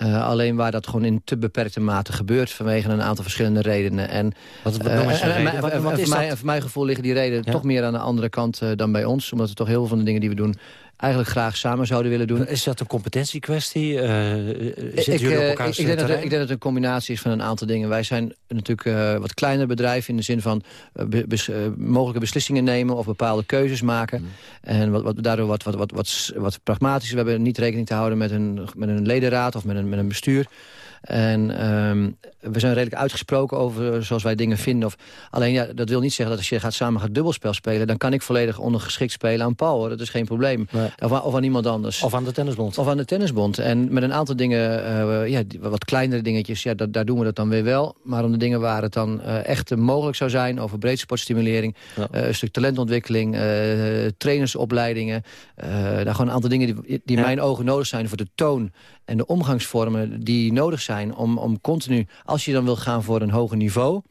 Uh, alleen waar dat gewoon in te beperkte mate gebeurt... vanwege een aantal verschillende redenen. En, wat, wat, uh, en, reden? wat, wat voor, mij, voor mijn gevoel liggen die redenen ja. toch meer aan de andere kant uh, dan bij ons. Omdat we toch heel veel van de dingen die we doen eigenlijk graag samen zouden willen doen. Is dat een competentiekwestie? Uh, zitten ik, jullie op elkaar ik, ik, denk dat, ik denk dat het een combinatie is van een aantal dingen. Wij zijn natuurlijk uh, wat kleiner bedrijf in de zin van bes, mogelijke beslissingen nemen of bepaalde keuzes maken. Mm. En wat, wat, daardoor wat, wat, wat, wat, wat pragmatisch. We hebben niet rekening te houden met een, met een ledenraad of met een, met een bestuur. En um, we zijn redelijk uitgesproken over zoals wij dingen vinden. Of, alleen ja, dat wil niet zeggen dat als je gaat samen gaat dubbelspel spelen... dan kan ik volledig ondergeschikt spelen aan Paul. Hoor. Dat is geen probleem. Nee. Of, of, aan iemand anders. Of aan de tennisbond. Of aan de tennisbond. En met een aantal dingen, uh, ja, wat kleinere dingetjes... Ja, dat, daar doen we dat dan weer wel. Maar om de dingen waar het dan uh, echt mogelijk zou zijn... over breedsportstimulering, ja. uh, een stuk talentontwikkeling... trainersopleidingen. daar gewoon een aantal dingen die, die in ja. mijn ogen nodig zijn voor de toon... en de omgangsvormen die nodig zijn om, om continu... als je dan wil gaan voor een hoger niveau...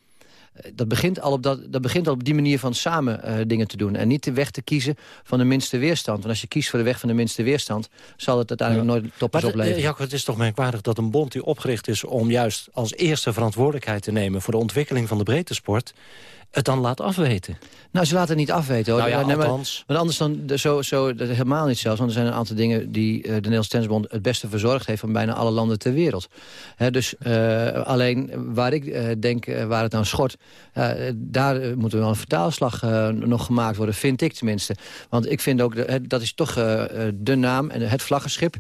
Dat begint, al op dat, dat begint al op die manier van samen uh, dingen te doen. En niet de weg te kiezen van de minste weerstand. Want als je kiest voor de weg van de minste weerstand... zal het uiteindelijk ja. nooit toppers opleveren. Jacques, het is toch merkwaardig dat een bond die opgericht is... om juist als eerste verantwoordelijkheid te nemen... voor de ontwikkeling van de breedte sport het dan laat afweten. Nou, ze laten het niet afweten. Hoor. Nou ja, nee, maar, want anders dan, zo, zo, helemaal niet zelfs. Want er zijn een aantal dingen die uh, de Nederlandse Tennisbond het beste verzorgd heeft... van bijna alle landen ter wereld. He, dus uh, alleen waar ik uh, denk, waar het aan schort... daar moet er wel een vertaalslag nog gemaakt worden, vind ik tenminste. Want ik vind ook, de, dat is toch de naam en het vlaggenschip...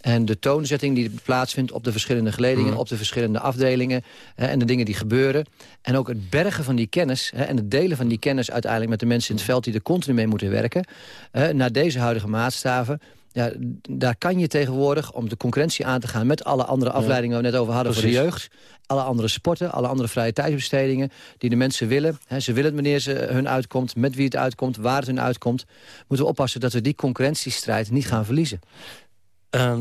En de toonzetting die plaatsvindt op de verschillende geledingen... Mm. op de verschillende afdelingen hè, en de dingen die gebeuren. En ook het bergen van die kennis hè, en het delen van die kennis... uiteindelijk met de mensen in het veld die er continu mee moeten werken... Hè, naar deze huidige maatstaven... Ja, daar kan je tegenwoordig, om de concurrentie aan te gaan... met alle andere afleidingen waar we net over hadden Precies. voor de jeugd... alle andere sporten, alle andere vrije tijdsbestedingen... die de mensen willen. Ze willen het wanneer ze hun uitkomt, met wie het uitkomt... waar het hun uitkomt. Moeten we oppassen dat we die concurrentiestrijd niet gaan verliezen. Uh,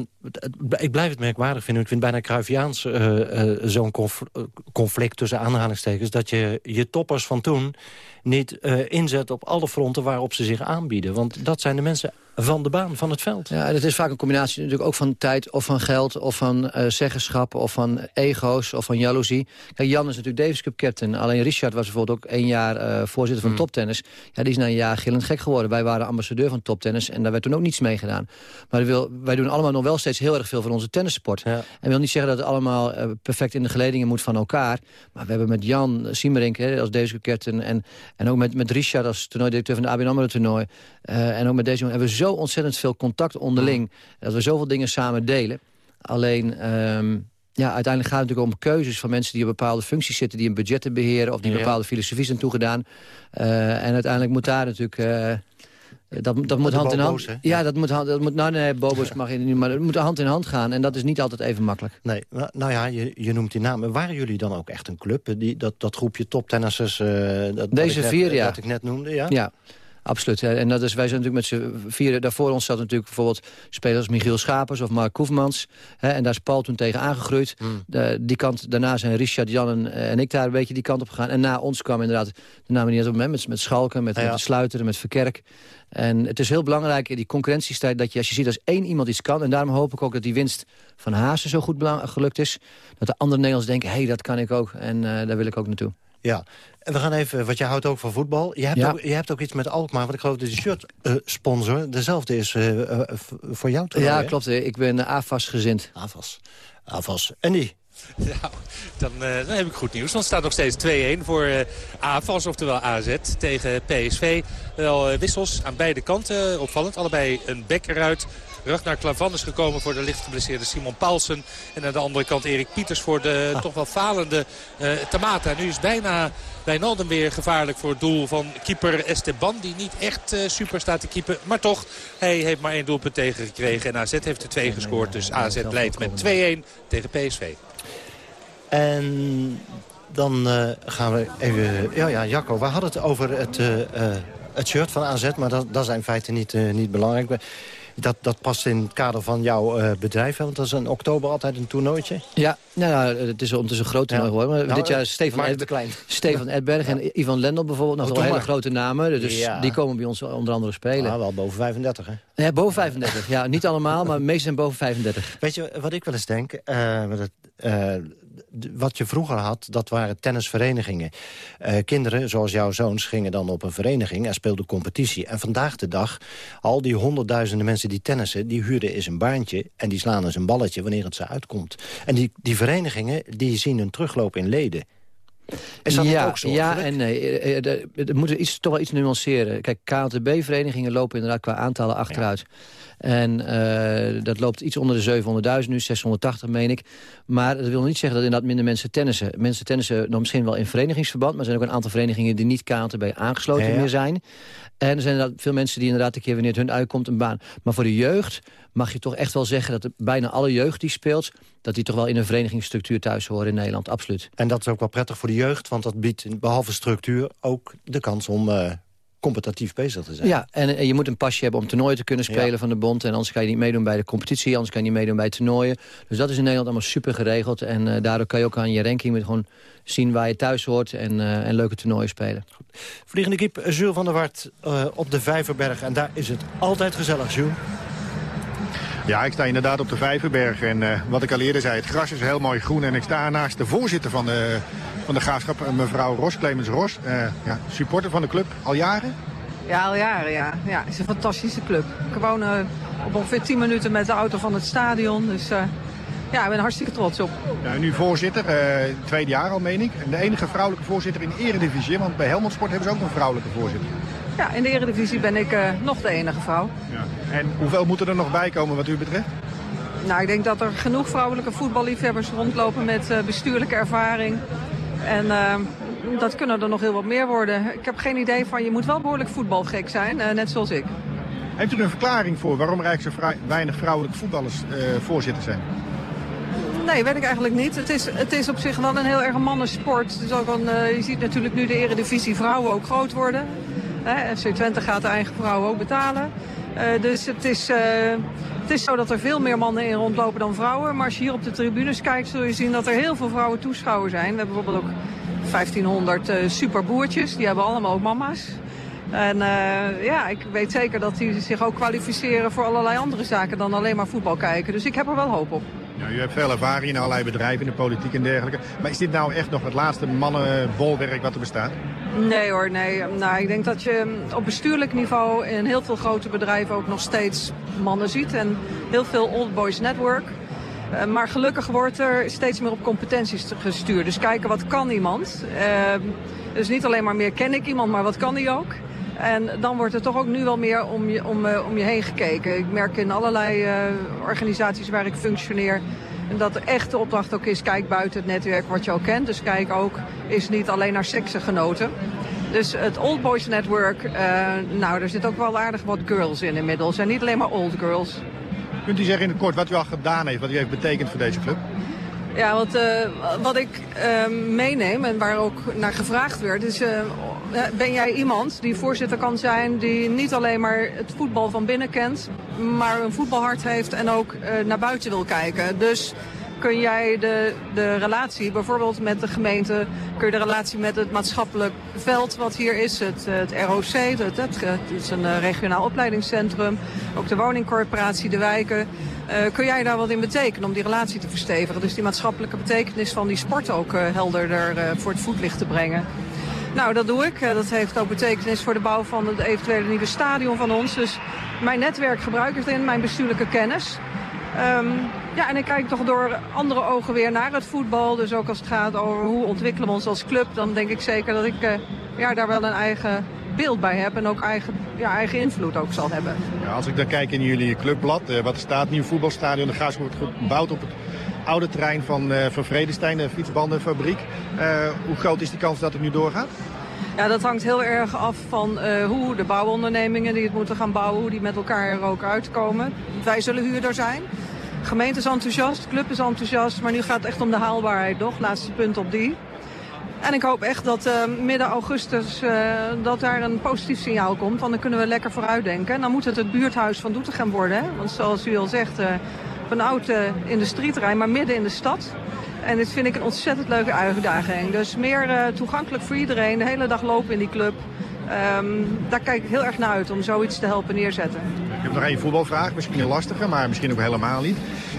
ik blijf het merkwaardig vinden. Ik vind bijna Cruyffiaans uh, uh, zo'n conf conflict tussen aanhalingstekens... dat je je toppers van toen niet uh, inzet op alle fronten waarop ze zich aanbieden. Want dat zijn de mensen van de baan, van het veld. Ja, het is vaak een combinatie natuurlijk ook van tijd of van geld... of van uh, zeggenschap of van ego's of van jaloezie. Kijk, Jan is natuurlijk Davis Cup captain. Alleen Richard was bijvoorbeeld ook één jaar uh, voorzitter van mm. toptennis. Ja, die is na een jaar gillend gek geworden. Wij waren ambassadeur van toptennis en daar werd toen ook niets mee gedaan. Maar wil, wij doen allemaal nog wel steeds heel erg veel voor onze tennissport. Ja. En wil niet zeggen dat het allemaal uh, perfect in de geledingen moet van elkaar. Maar we hebben met Jan Siemerink hè, als Davis Cup captain... en, en ook met, met Richard als toernooidirecteur van de ABN AMRO toernooi... en ook met deze jongen hebben we zo ontzettend veel contact onderling. Dat we zoveel dingen samen delen. Alleen... Um, ja, uiteindelijk gaat het natuurlijk om keuzes van mensen die op bepaalde functies zitten... die een budgetten beheren of die een bepaalde filosofie zijn toegedaan. Uh, en uiteindelijk moet daar natuurlijk... Uh, dat, dat moet hand in hand. bobo's, hè? Ja, dat moet, hand- dat moet. Nou, nee, bobo's mag je niet, maar het moet hand in hand gaan. En dat is niet altijd even makkelijk. Nee, nou, nou ja, je, je noemt die namen. Waren jullie dan ook echt een club? Die, dat, dat groepje toptennissers... eh dat, dat Deze net- vier, ja. Dat ik net noemde, ja? Ja, absoluut. En dat is, wij zijn natuurlijk met z'n vieren... Daarvoor ons zat natuurlijk bijvoorbeeld spelers als Michiel Schapers of Mark Koefmans. Hè, en daar is Paul toen tegen aangegroeid. Hmm. De- die kant, daarna zijn Richard, Jan en, en ik daar een beetje die kant op gegaan. En na ons kwam inderdaad de namen die net op met, met, met Schalken, met, Ja, ja. met de Sluiter, met Verkerk. En het is heel belangrijk in die concurrentiestrijd... dat je als je ziet als één iemand iets kan... en daarom hoop ik ook dat die winst van Hazen zo goed gelukt is... dat de andere Nederlanders denken, hé, hey, dat kan ik ook. En eh, daar wil ik ook naartoe. Ja, en we gaan even, want jij houdt ook van voetbal. Je hebt, Ja. ook, je hebt ook iets met Alkmaar, want ik geloof dat de shirt-sponsor dezelfde is eh, eh, voor jou. Ja, hè? klopt. Ik ben eh, AFAS gezind. AFAS. AFAS. En die? Ja, dan, eh, dan heb ik goed nieuws. Want het staat nog steeds 2-1 voor eh AFAS, oftewel AZ, tegen PSV. Wel eh, wissels aan beide kanten, eh, opvallend. Allebei een bek eruit. Ragnar Klavan is gekomen voor de licht geblesseerde Simon Paulsen. En aan de andere kant Erik Pieters voor de toch wel falende eh, Tamata. Nu is bijna Wijnaldum weer gevaarlijk voor het doel van keeper Esteban. Die niet echt eh, super staat te keepen. Maar toch, hij heeft maar één doelpunt tegengekregen. En AZ heeft er twee gescoord. Dus AZ leidt met 2-1 tegen PSV. En dan eh, gaan we even... Ja, ja, Jacco, we hadden het over het, het shirt van AZ... maar dat, dat is in feite niet, niet belangrijk. Dat, dat past in het kader van jouw eh, bedrijf, hè? want dat is in oktober altijd een toernooitje. Ja, nou, ja, het is ondertussen groot toernooi geworden. Maar Nou, dit jaar eh, is Stefan, Ed, klein. Stefan Edberg en Ivan Lendl bijvoorbeeld. Nog Oh, wel hele maar. grote namen. Dus Ja. die komen bij ons onder andere spelen. Ah, wel boven 35, hè? Ja, boven 35. Ja, niet allemaal, maar meestal zijn boven 35. Weet je wat ik wel eens denk? Eh, wat je vroeger had, dat waren tennisverenigingen. Eh, kinderen, zoals jouw zoons, gingen dan op een vereniging en speelden competitie. En vandaag de dag, al die honderdduizenden mensen die tennissen... die huurden eens een baantje en die slaan eens een balletje wanneer het ze uitkomt. En die, die verenigingen, die zien een terugloop in leden. Is dat ja, ook zo? Ja en nee. Eh, eh, Er moeten iets, toch wel iets nuanceren. Kijk, KNTB-verenigingen lopen inderdaad qua aantallen achteruit. En eh, dat loopt iets onder de 700.000 nu, 680 meen ik. Maar dat wil niet zeggen dat inderdaad minder mensen tennissen. Mensen tennissen dan misschien wel in verenigingsverband... maar er zijn ook een aantal verenigingen die niet KNTB aangesloten Ja, ja. meer zijn. En er zijn inderdaad veel mensen die inderdaad een keer wanneer het hun uitkomt een baan. Maar voor de jeugd mag je toch echt wel zeggen dat er bijna alle jeugd die speelt... dat die toch wel in een verenigingsstructuur thuis horen in Nederland, absoluut. En dat is ook wel prettig voor de jeugd, want dat biedt behalve structuur... ook de kans om eh, competitief bezig te zijn. Ja, en, en je moet een pasje hebben om toernooien te kunnen spelen Ja. van de bond. En anders kan je niet meedoen bij de competitie, anders kan je niet meedoen bij toernooien. Dus dat is in Nederland allemaal super geregeld. En eh, daardoor kan je ook aan je ranking met gewoon zien waar je thuis hoort en, eh, en leuke toernooien spelen. Vliegende kiep, Jules van der Wart eh, op de Vijverberg. En daar is het altijd gezellig, Jules. Ja, ik sta inderdaad op de Vijverberg. En eh, wat ik al eerder zei, het gras is heel mooi groen. En ik sta naast de voorzitter van de, van de graafschap, eh, mevrouw Ros, Clemens Ros. Eh, ja, supporter van de club, al jaren. Ja, al jaren, ja. ja. Het is een fantastische club. Ik woon eh, op ongeveer 10 minuten met de auto van het stadion. Dus ja, ik ben hartstikke trots op. Ja, nu voorzitter, tweede jaar al meen ik. En de enige vrouwelijke voorzitter in de eredivisie. Want bij Helmond Sport hebben ze ook een vrouwelijke voorzitter. Ja, in de Eredivisie ben ik nog de enige vrouw. En hoeveel moeten er nog bij komen wat u betreft? Nou, ik denk dat er genoeg vrouwelijke voetballiefhebbers rondlopen met bestuurlijke ervaring. En eh, dat kunnen er nog heel wat meer worden. Ik heb geen idee van, je moet wel behoorlijk voetbalgek zijn, eh, net zoals ik. Heeft u er een verklaring voor waarom er eigenlijk zo vrij- weinig vrouwelijke voetballers eh, voorzitter zijn? Nee, weet ik eigenlijk niet. Het is, het is op zich wel een heel erg mannensport. Het is ook een, eh, je ziet natuurlijk nu de eredivisie vrouwen ook groot worden. Hè, FC Twente gaat de eigen vrouwen ook betalen. Eh, dus het is, eh, het is zo dat er veel meer mannen in rondlopen dan vrouwen. Maar als je hier op de tribunes kijkt, zul je zien dat er heel veel vrouwen toeschouwers zijn. We hebben bijvoorbeeld ook 1500 eh, superboertjes. Die hebben allemaal ook mama's. En ja, ik weet zeker dat die zich ook kwalificeren voor allerlei andere zaken dan alleen maar voetbal kijken. Dus ik heb er wel hoop op. Ja, u hebt veel ervaring in allerlei bedrijven, in de politiek en dergelijke. Maar is dit nou echt nog het laatste mannenbolwerk wat er bestaat? Nee hoor, nee. Nou, ik denk dat je mm, op bestuurlijk niveau in heel veel grote bedrijven ook nog steeds mannen ziet. En heel veel old boys network. Eh, maar gelukkig wordt er steeds meer op competenties te- gestuurd. Dus kijken wat kan iemand. Eh, dus niet alleen maar meer ken ik iemand, maar wat kan die ook. En dan wordt er toch ook nu wel meer om je, om, eh, om je heen gekeken. Ik merk in allerlei eh, organisaties waar ik functioneer... dat de echte opdracht ook is, kijk buiten het netwerk wat je al kent. Dus kijk ook, is niet alleen naar seksgenoten. Dus het Old Boys Network, eh, nou, er zit ook wel aardig wat girls in inmiddels. En niet alleen maar old girls. Kunt u zeggen in het kort wat u al gedaan heeft, wat u heeft betekend voor deze club? Ja, want eh, wat ik meeneem en waar ook naar gevraagd werd, is: ben jij iemand die voorzitter kan zijn die niet alleen maar het voetbal van binnen kent, maar een voetbalhart heeft en ook eh, naar buiten wil kijken? Dus kun jij de, de relatie bijvoorbeeld met de gemeente... kun je de relatie met het maatschappelijk veld wat hier is, het, het ROC... Het, is een uh, regionaal opleidingscentrum, ook de woningcorporatie, de wijken... Kun jij daar wat in betekenen om die relatie te verstevigen? Dus die maatschappelijke betekenis van die sport ook helderder voor het voetlicht te brengen. Nou, dat doe ik. dat heeft ook betekenis voor de bouw van het eventuele nieuwe stadion van ons. Dus mijn netwerk gebruik ik erin, mijn bestuurlijke kennis. Um, ja, en ik kijk toch door andere ogen weer naar het voetbal. Dus ook als het gaat over hoe ontwikkelen we ons als club... dan denk ik zeker dat ik uh, ja, daar wel een eigen beeld bij heb... en ook eigen, ja, eigen invloed ook zal hebben. Ja, als ik dan kijk in jullie clubblad, uh, wat staat, nieuw voetbalstadion... de Gaas wordt gebouwd op het oude terrein van, uh, van Vredestein, de fietsbandenfabriek. Hoe groot is die kans dat het nu doorgaat? Ja, dat hangt heel erg af van uh, hoe de bouwondernemingen die het moeten gaan bouwen, hoe die met elkaar er ook uitkomen. Wij zullen huurder zijn. De gemeente is enthousiast, de club is enthousiast, maar nu gaat het echt om de haalbaarheid, toch? Laatste punt op die. En ik hoop echt dat uh, midden augustus dat daar een positief signaal komt. Want dan kunnen we lekker vooruitdenken. En dan moet het het buurthuis van Doetinchem worden. Hè? Want zoals u al zegt, een oud industrieterrein, maar midden in de stad. En dit vind ik een ontzettend leuke uitdaging. Dus meer uh, toegankelijk voor iedereen. De hele dag lopen in die club. Um, daar kijk ik heel erg naar uit om zoiets te helpen neerzetten. Ik heb nog één voetbalvraag, misschien een lastige, maar misschien ook helemaal niet.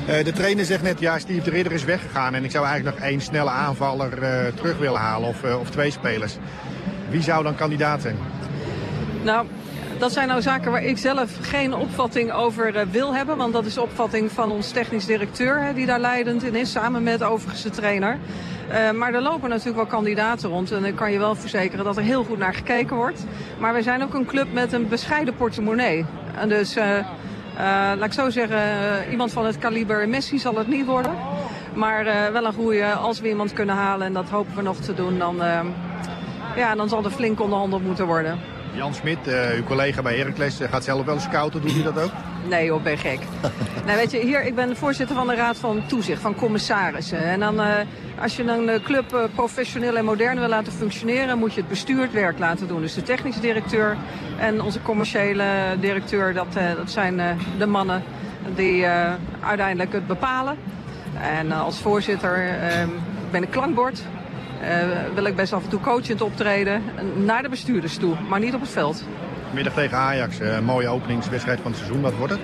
Uh, de trainer zegt net, ja, Steve de Ridder is weggegaan... en ik zou eigenlijk nog één snelle aanvaller uh, terug willen halen of, of twee spelers. Wie zou dan kandidaat zijn? Nou, dat zijn nou zaken waar ik zelf geen opvatting over uh, wil hebben. Want dat is de opvatting van ons technisch directeur hè, die daar leidend in is. Samen met de overige trainer. Uh, maar er lopen natuurlijk wel kandidaten rond. En ik kan je wel verzekeren dat er heel goed naar gekeken wordt. Maar wij zijn ook een club met een bescheiden portemonnee. En dus, uh, laat ik zo zeggen, iemand van het kaliber Messi zal het niet worden. Maar wel een goede, als we iemand kunnen halen, en dat hopen we nog te doen, dan, ja, dan zal er flink onderhandeld moeten worden. Jan Smit, uh, uw collega bij Heracles, gaat zelf wel scouten. Doet hij dat ook? Nee hoor, ben gek. nou, weet je, hier, ik ben de voorzitter van de Raad van Toezicht, van commissarissen. En dan, uh, als je een club uh, professioneel en modern wil laten functioneren... moet je het bestuur het werk laten doen. Dus de technische directeur en onze commerciële directeur... dat, dat zijn de mannen die uiteindelijk het bepalen. En als voorzitter ben ik klankbord. Uh, wil ik best af en toe coachend optreden naar de bestuurders toe, maar niet op het veld. Middag tegen Ajax, uh, mooie openingswedstrijd van het seizoen, wat wordt het?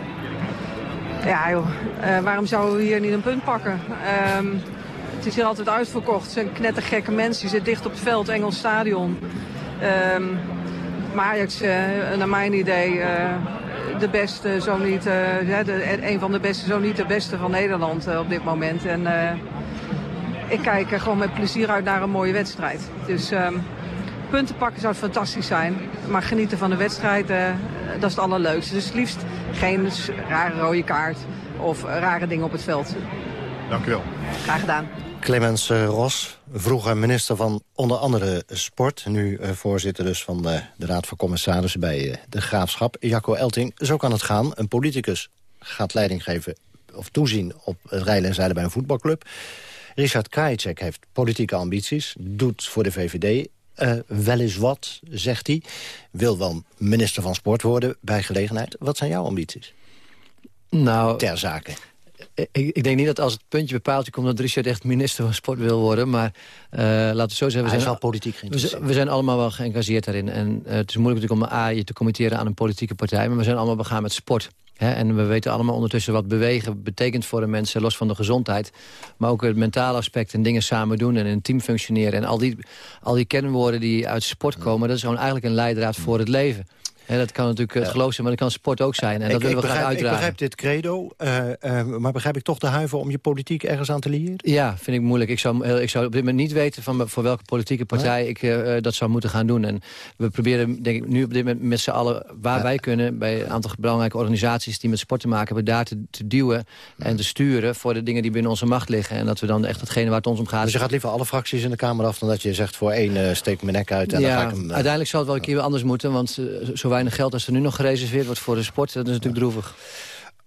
Ja joh, uh, waarom zouden we hier niet een punt pakken? Ehm, het is hier altijd uitverkocht, het zijn knettergekke mensen, die zitten dicht op het veld, Engels stadion. Um, maar Ajax, naar mijn idee, de beste, zo niet, de, een van de beste, zo niet de beste van Nederland op dit moment. En ik kijk er gewoon met plezier uit naar een mooie wedstrijd. Dus um, punten pakken zou fantastisch zijn. Maar genieten van de wedstrijd, uh, dat is het allerleukste. Dus het liefst geen rare rode kaart of rare dingen op het veld. Dank u wel. Graag gedaan. Clemens uh, Ros, vroeger minister van onder andere sport. Nu uh, voorzitter dus van de, de Raad van Commissarissen bij de Graafschap. Jacco Elting, zo kan het gaan. Een politicus gaat leiding geven of toezien op het rijden en zeilen bij een voetbalclub. Richard Krajicek heeft politieke ambities, doet voor de VVD uh, wel eens wat, zegt hij. Wil wel minister van Sport worden bij gelegenheid. Wat zijn jouw ambities? Nou, ter zake. Ik, ik, denk niet dat als het puntje bepaalt komt dat Richard echt minister van Sport wil worden. Maar uh, laten we zo zeggen... We zijn wel politiek we, we, zijn allemaal wel geëngageerd daarin. En uh, het is moeilijk natuurlijk om A, je te committeren aan een politieke partij. Maar we zijn allemaal begaan met sport en we weten allemaal ondertussen wat bewegen betekent voor de mensen, los van de gezondheid. Maar ook het mentale aspect en dingen samen doen en in een team functioneren. En al die, al die kenwoorden die uit sport komen, dat is gewoon eigenlijk een leidraad voor het leven dat kan natuurlijk het geloof zijn, maar dat kan sport ook zijn. En dat willen we begrijp, graag uitdragen. Ik begrijp dit credo, uh, uh, maar begrijp ik toch de huiver om je politiek ergens aan te leren? Ja, vind ik moeilijk. Ik zou, ik zou op dit moment niet weten van voor welke politieke partij ik uh, dat zou moeten gaan doen. En we proberen denk ik, nu op dit moment met z'n allen, waar wij kunnen... bij een aantal belangrijke organisaties die met sport te maken hebben... daar te, te, duwen en te sturen voor de dingen die binnen onze macht liggen. En dat we dan echt hetgene waar het ons om gaat... Dus je gaat liever alle fracties in de Kamer af... dan dat je zegt voor één steek mijn nek uit en ja, dan ga ik hem... uiteindelijk zal het wel een keer anders moeten, want zo weinig geld als er nu nog gereserveerd wordt voor de sport. Dat is natuurlijk droevig.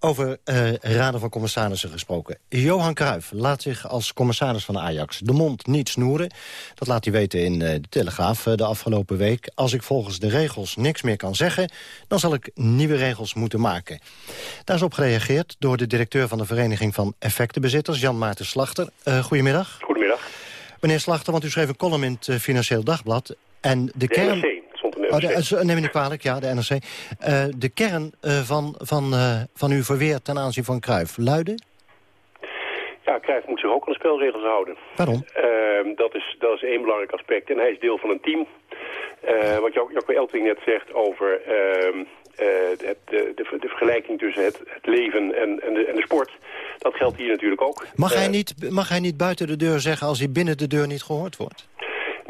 Over uh, raden van commissarissen gesproken. Johan Cruijff laat zich als commissaris van Ajax de mond niet snoeren. Dat laat hij weten in uh, de Telegraaf uh, de afgelopen week. Als ik volgens de regels niks meer kan zeggen... dan zal ik nieuwe regels moeten maken. Daar is op gereageerd door de directeur van de Vereniging van Effectenbezitters... Jan Maarten Slachter. goedemiddag. Goedemiddag. Meneer Slachter, want u schreef een column in het Financieel Dagblad... En de, de kern... NRC. Oh, de, neem me niet kwalijk, ja, de NRC. Uh, de kern uh, van, van, uh, van uw verweer ten aanzien van Cruijff, luiden? Ja, Cruijff moet zich ook aan de spelregels houden. Waarom? Ehm, dat, is, dat is één belangrijk aspect. En hij is deel van een team. wat Jacco Elting net zegt over ehm, het, de, de, de, vergelijking tussen het, het leven en, en, de, en de sport... dat geldt hier natuurlijk ook. Mag, hij niet, mag hij niet buiten de deur zeggen als hij binnen de deur niet gehoord wordt?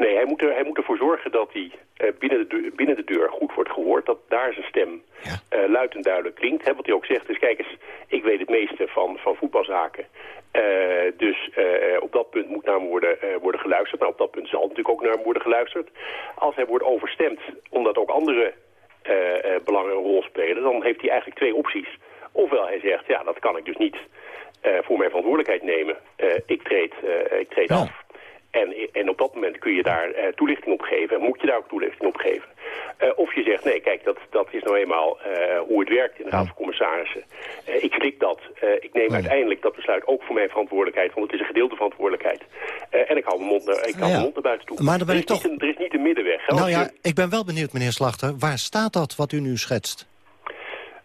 Nee, hij moet, er, hij moet ervoor zorgen dat hij uh, binnen, de deur, binnen de deur goed wordt gehoord. Dat daar zijn stem ja. uh, luid en duidelijk klinkt. Hè, wat hij ook zegt is, kijk eens, ik weet het meeste van, van voetbalzaken. Uh, dus op dat punt moet naar hem worden, worden geluisterd. Nou, op dat punt zal natuurlijk ook naar hem worden geluisterd. Als hij wordt overstemd, omdat ook andere belangen een rol spelen... dan heeft hij eigenlijk twee opties. Ofwel hij zegt, ja, dat kan ik dus niet voor mijn verantwoordelijkheid nemen. ik treed, ik treed ja. af. En, en op dat moment kun je daar uh, toelichting op geven en moet je daar ook toelichting op geven. Uh, of je zegt, nee, kijk, dat, dat is nou eenmaal uh, hoe het werkt in de Raad van Commissarissen. ik slik dat. ik neem uiteindelijk dat besluit ook voor mijn verantwoordelijkheid, want het is een gedeelde verantwoordelijkheid. en ik hou mijn mond, naar, ik hou ja. mijn mond naar buiten toe. Maar dan ben er, ik toch... Een, er is niet een middenweg. Nou ja, ik ben wel benieuwd, meneer Slachter. Waar staat dat wat u nu schetst?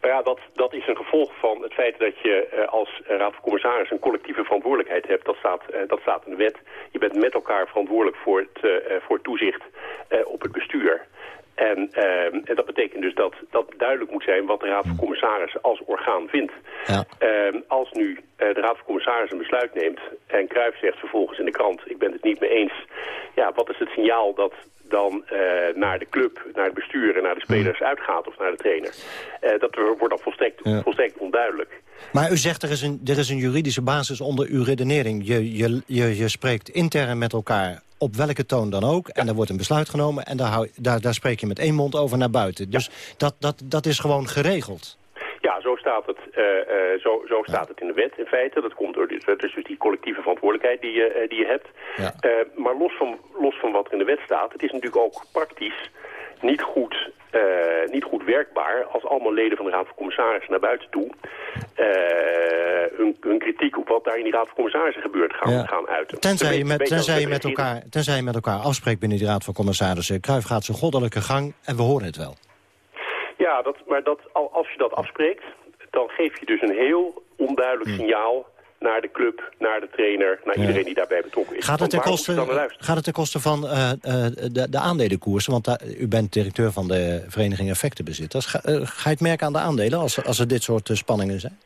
Nou ja, dat, dat is een gevolg van het feit dat je uh, als Raad van Commissaris een collectieve verantwoordelijkheid hebt. Dat staat, uh, dat staat in de wet. Je bent met elkaar verantwoordelijk voor het, uh, voor toezicht op het bestuur. En, en, dat betekent dus dat, dat duidelijk moet zijn wat de Raad van Commissarissen als orgaan vindt. Ja. als nu de Raad van Commissarissen een besluit neemt en Cruijff zegt vervolgens in de krant... ik ben het niet mee eens, ja, wat is het signaal dat dan uh, naar de club, naar het bestuur en naar de spelers uitgaat of naar de trainer. Uh, dat wordt dan volstrekt, ja. volstrekt onduidelijk. Maar u zegt er is, een, er is een juridische basis onder uw redenering. Je, je, je, je spreekt intern met elkaar op welke toon dan ook. En er wordt een besluit genomen en daar, hou, daar, daar spreek je met één mond over naar buiten. Dus ja. dat, dat, dat is gewoon geregeld. Ja, zo staat het, uh, uh, zo, zo staat ja. het in de wet in feite. Dat komt door dus, dus die collectieve verantwoordelijkheid die je, uh, die je hebt. Ja. maar los van, los van wat er in de wet staat, het is natuurlijk ook praktisch niet goed, niet goed werkbaar als allemaal leden van de Raad van Commissarissen naar buiten toe hun, hun, kritiek op wat daar in die Raad van Commissarissen gebeurt gaan, ja. gaan uiten. Tenzij je, met, tenzij, je met elkaar, tenzij je met elkaar afspreekt binnen die Raad van Commissarissen. Kruif gaat zijn goddelijke gang en we horen het wel. Ja, dat, maar dat, als je dat afspreekt, dan geef je dus een heel onduidelijk Hmm. signaal naar de club, naar de trainer, naar Ja. iedereen die daarbij betrokken is. Gaat het, ten koste, gaat het ten koste van eh, eh, de, de aandelenkoersen? Want u bent directeur van de Vereniging Effectenbezitters. Ga, eh, ga je het merken aan de aandelen als, als er dit soort spanningen zijn?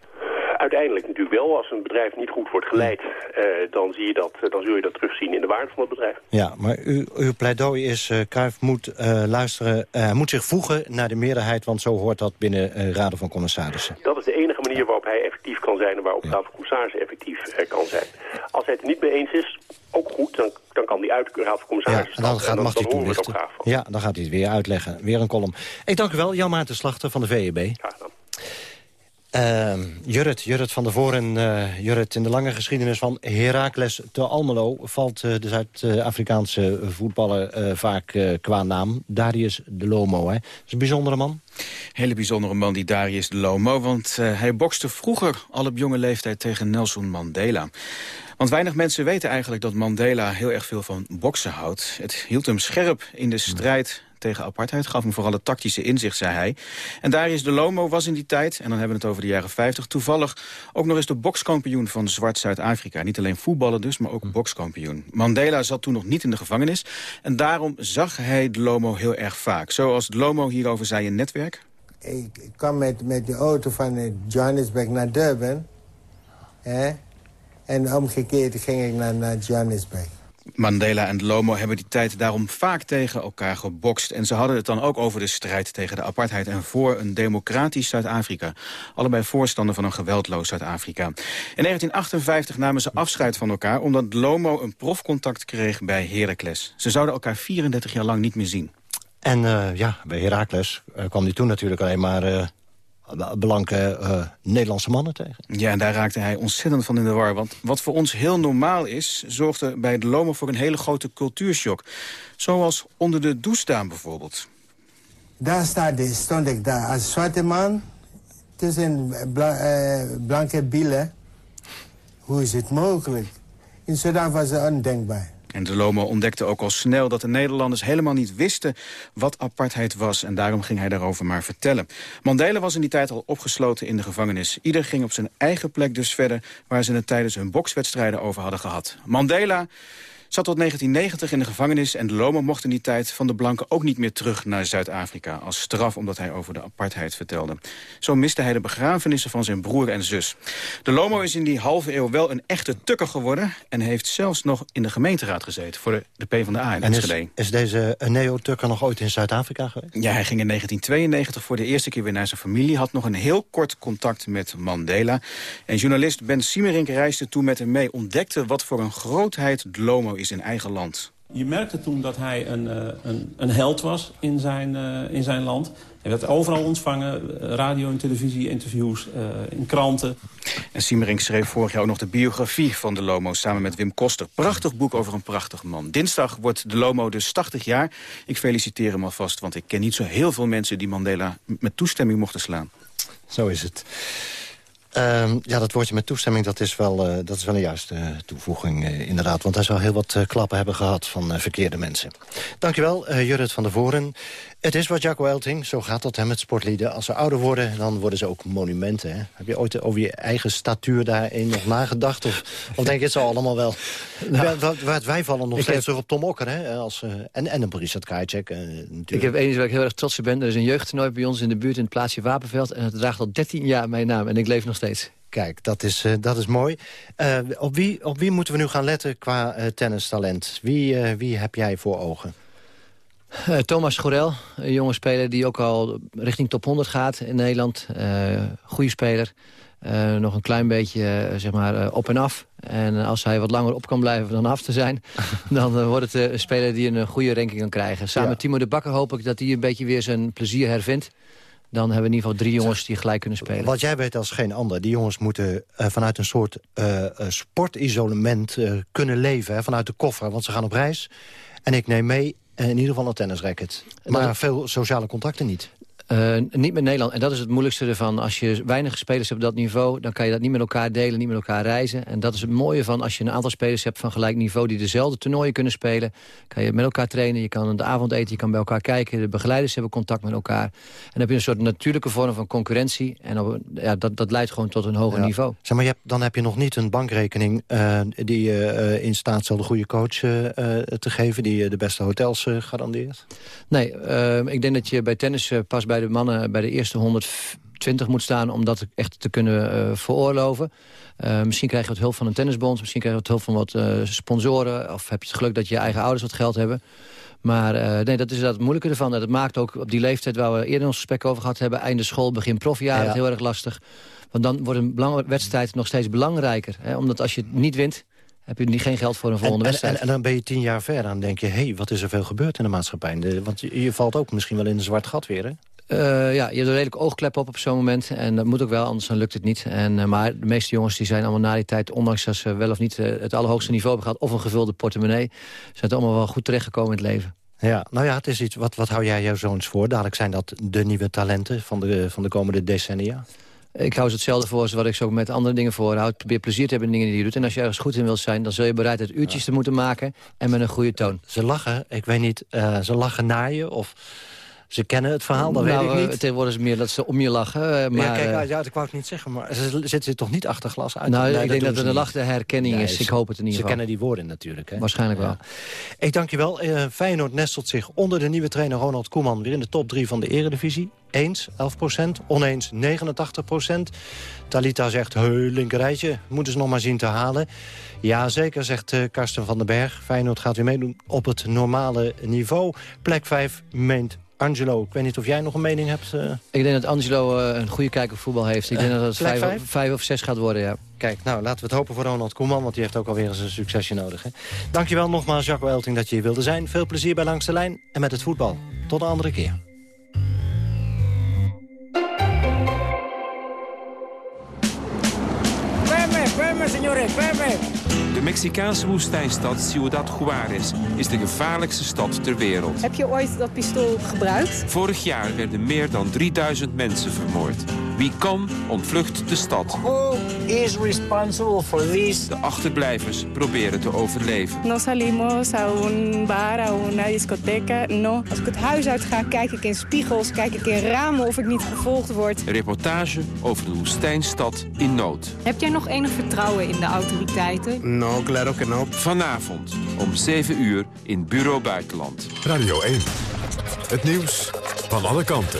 Als een bedrijf niet goed wordt geleid, eh, dan, zie je dat, dan zul je dat terugzien in de waarde van het bedrijf. Ja, maar u, uw pleidooi is, eh Cruijff moet eh, luisteren, eh, moet zich voegen naar de meerderheid, want zo hoort dat binnen eh, raden van commissarissen. Dat is de enige manier waarop hij effectief kan zijn en waarop de Raad van Commissarissen effectief eh, kan zijn. Als hij het niet mee eens is, ook goed, dan, dan kan die uit de Raad van Ja, Commissarissen en dan, gaat, mag hij dan het graag van. Ja, dan gaat hij het weer uitleggen. Weer een column. Ik dank u wel, Jan Maarten Slachter van de VEB. Graag gedaan. Ehm Jurrit, Jurrit van der Voren, eh Jurrit, in de lange geschiedenis van Heracles te Almelo... valt eh, de Zuid-Afrikaanse voetballer eh, vaak qua naam. Darius de Lomo, hè. Dat is een bijzondere man. Hele bijzondere man, die Darius de Lomo. Want hij bokste vroeger al op jonge leeftijd tegen Nelson Mandela. Want weinig mensen weten eigenlijk dat Mandela heel erg veel van boksen houdt. Het hield hem scherp in de strijd tegen apartheid. Gaf hem vooral het tactische inzicht, zei hij. En Darius de Lomo was in die tijd, en dan hebben we het over de jaren 50... toevallig ook nog eens de bokskampioen van Zwart Zuid-Afrika. Niet alleen voetballen dus, maar ook bokskampioen. Mandela zat toen nog niet in de gevangenis. En daarom zag hij de Lomo heel erg vaak. Zoals de Lomo hierover zei in Netwerk. Ik kwam met, met de auto van eh, Johannesburg naar Durban. Hè? En omgekeerd ging ik naar, naar Johannesburg. Mandela en Lomo hebben die tijd daarom vaak tegen elkaar gebokst. En ze hadden het dan ook over de strijd tegen de apartheid... en voor een democratisch Zuid-Afrika. Allebei voorstander van een geweldloos Zuid-Afrika. In 1958 namen ze afscheid van elkaar... omdat Lomo een profcontact kreeg bij Heracles. Ze zouden elkaar 34 jaar lang niet meer zien. En eh, ja, bij Heracles eh, kwam hij toen natuurlijk alleen maar... eh, blanke uh, Nederlandse mannen tegen. Ja, en daar raakte hij ontzettend van in de war. Want wat voor ons heel normaal is... zorgde bij de Lomo voor een hele grote cultuurshock. Zoals onder de douche staan bijvoorbeeld. Daar staat, stond ik daar als zwarte man tussen bla, uh, blanke bielen. Hoe is het mogelijk? In Sudan was het ondenkbaar. En de Lomo ontdekte ook al snel dat de Nederlanders helemaal niet wisten wat apartheid was. En daarom ging hij daarover maar vertellen. Mandela was in die tijd al opgesloten in de gevangenis. Ieder ging op zijn eigen plek dus verder waar ze het tijdens hun bokswedstrijden over hadden gehad. Mandela zat tot 1990 in de gevangenis en de Lomo mocht in die tijd van de blanken ook niet meer terug naar Zuid-Afrika als straf omdat hij over de apartheid vertelde. Zo miste hij de begrafenissen van zijn broer en zus. De Lomo is in die halve eeuw wel een echte tukker geworden en heeft zelfs nog in de gemeenteraad gezeten voor de, de PvdA in en is, is deze neo-tukker nog ooit in Zuid-Afrika geweest? Ja, hij ging in 1992 voor de eerste keer weer naar zijn familie, had nog een heel kort contact met Mandela. En journalist Ben Siemerink reisde toen met hem mee, ontdekte wat voor een grootheid de Lomo is in eigen land. Je merkte toen dat hij een, uh, een, een, held was in zijn, uh, in zijn land. Hij werd overal ontvangen, radio- en televisie-interviews, in kranten. En Siemering schreef vorig jaar ook nog de biografie van de Lomo... samen met Wim Koster. Prachtig boek over een prachtig man. Dinsdag wordt de Lomo dus 80 jaar. Ik feliciteer hem alvast, want ik ken niet zo heel veel mensen... die Mandela met toestemming mochten slaan. Zo is het. Uh, ja, dat woordje met toestemming, dat is wel, uh, dat is wel een juiste uh, toevoeging uh, inderdaad. Want hij zou heel wat klappen hebben gehad van verkeerde mensen. Dankjewel, Jurrit van der Voren. Het is wat Jacco Elting, zo gaat dat hè, met sportlieden. Als ze ouder worden, dan worden ze ook monumenten. Hè? Heb je ooit over je eigen statuur daarin nog nagedacht? Of, of denk je het zo allemaal wel? Nou, wij, wij vallen nog steeds heb... terug op Tom Okker. Hè? Als, en, en een Boris Kajcek. Ik heb één waar ik heel erg trots op ben. Er is een jeugdtoernooi bij ons in de buurt in het plaatsje Wapenveld. En het draagt al 13 jaar mijn naam. En ik leef nog steeds. Kijk, dat is, uh, dat is mooi. Uh, op, wie, op wie moeten we nu gaan letten qua uh, tennistalent? Wie, wie heb jij voor ogen? Thomas Gorel, een jonge speler die ook al richting top 100 gaat in Nederland. goede speler. nog een klein beetje zeg maar, op en af. En als hij wat langer op kan blijven dan af te zijn... dan wordt het een speler die een goede ranking kan krijgen. Samen ja. met Timo de Bakker hoop ik dat hij een beetje weer zijn plezier hervindt dan hebben we in ieder geval drie jongens die gelijk kunnen spelen. Wat jij weet als geen ander. Die jongens moeten vanuit een soort sportisolement kunnen leven. Hè, vanuit de koffer, want ze gaan op reis. En ik neem mee in ieder geval een tennisracket. Maar dat... veel sociale contacten niet. Uh, niet met Nederland. En dat is het moeilijkste ervan. Als je weinig spelers hebt op dat niveau... dan kan je dat niet met elkaar delen, niet met elkaar reizen. En dat is het mooie van als je een aantal spelers hebt van gelijk niveau... die dezelfde toernooien kunnen spelen. kan je met elkaar trainen, je kan de avond eten, je kan bij elkaar kijken. De begeleiders hebben contact met elkaar. En dan heb je een soort natuurlijke vorm van concurrentie. En op, ja, dat, dat leidt gewoon tot een hoger ja. niveau. Zeg maar, je hebt, dan heb je nog niet een bankrekening... Uh, die je uh, in staat stelt de goede coach te geven... die de beste hotels garandeert? Nee, ik denk dat je bij tennis pas bij de mannen bij de eerste 120 moet staan... om dat echt te kunnen uh, veroorloven. Uh, misschien krijg je wat hulp van een tennisbond. Misschien krijg je wat hulp van wat uh, sponsoren. Of heb je het geluk dat je eigen ouders wat geld hebben. Maar uh, nee, dat is het moeilijke ervan. Dat maakt ook op die leeftijd waar we eerder ons gesprek over gehad hebben... einde school, begin profjaar, ja. heel erg lastig. Want dan wordt een wedstrijd nog steeds belangrijker. Hè? Omdat als je het niet wint, heb je niet geen geld voor een volgende en, wedstrijd. En, en, dan ben je tien jaar verder en denk je... hé, hey, wat is er veel gebeurd in de maatschappij? De, want je, je, valt ook misschien wel in een zwart gat weer, hè? Uh, ja, je hebt een redelijk oogklep op op zo'n moment. En dat moet ook wel, anders dan lukt het niet. En, uh, maar de meeste jongens die zijn allemaal na die tijd... ondanks dat ze wel of niet uh, het allerhoogste niveau hebben gehad... of een gevulde portemonnee... zijn het allemaal wel goed terechtgekomen in het leven. Ja, nou ja, het is iets. Wat, wat hou jij jouw zoons voor? Dadelijk zijn dat de nieuwe talenten van de, van de komende decennia? Ik hou ze hetzelfde voor als wat ik zo met andere dingen voorhoud. Probeer plezier te hebben in dingen die je doet. En als je ergens goed in wilt zijn, dan zul je bereid het uurtjes ja. te moeten maken... en met een goede toon. Ze lachen, ik weet niet, uh, ze lachen naar je of... Ze kennen het verhaal, dat nou, weet ik niet. Tegenwoordig is meer dat ze om je lachen. Maar, ja, kijk, ja, dat wou ik niet zeggen, maar ze zitten toch niet achter glas uit? Nou, nee, ik denk dat het een lach de herkenning nee, is. Ze, ik hoop het in ieder geval. Ze kennen die woorden natuurlijk. Hè? Waarschijnlijk wel. Ik dank je wel. Uh, Feyenoord nestelt zich onder de nieuwe trainer Ronald Koeman... weer in de top 3 van de eredivisie. Eens, 11 procent. Oneens, 89 procent. Talita zegt, heu, linkerrijtje. Moeten ze nog maar zien te halen. Ja, zeker, zegt uh, Karsten van den Berg. Feyenoord gaat weer meedoen op het normale niveau. Plek 5 meent Angelo, ik weet niet of jij nog een mening hebt. Uh... Ik denk dat Angelo uh, een goede kijk op voetbal heeft. Ik denk dat het vijf, vijf? vijf, of zes gaat worden, ja. Kijk, nou, laten we het hopen voor Ronald Koeman... want die heeft ook alweer eens een succesje nodig. Hè? Dankjewel nogmaals, Jacques Elting, dat je hier wilde zijn. Veel plezier bij Langs de Lijn en met het voetbal. Tot de andere keer. De Mexicaanse woestijnstad Ciudad Juárez is de gevaarlijkste stad ter wereld. Heb je ooit dat pistool gebruikt? Vorig jaar werden meer dan 3000 mensen vermoord. Wie kan, ontvlucht de stad. Who is responsible for this? De achterblijvers proberen te overleven. No salimos a un bar, a una discoteca, no. Als ik het huis uit ga, kijk ik in spiegels, kijk ik in ramen of ik niet gevolgd word. Een reportage over de woestijnstad in nood. Heb jij nog enig vertrouwen in de autoriteiten? No, claro que no. Vanavond om 7 uur in Bureau Buitenland. Radio 1. Het nieuws van alle kanten.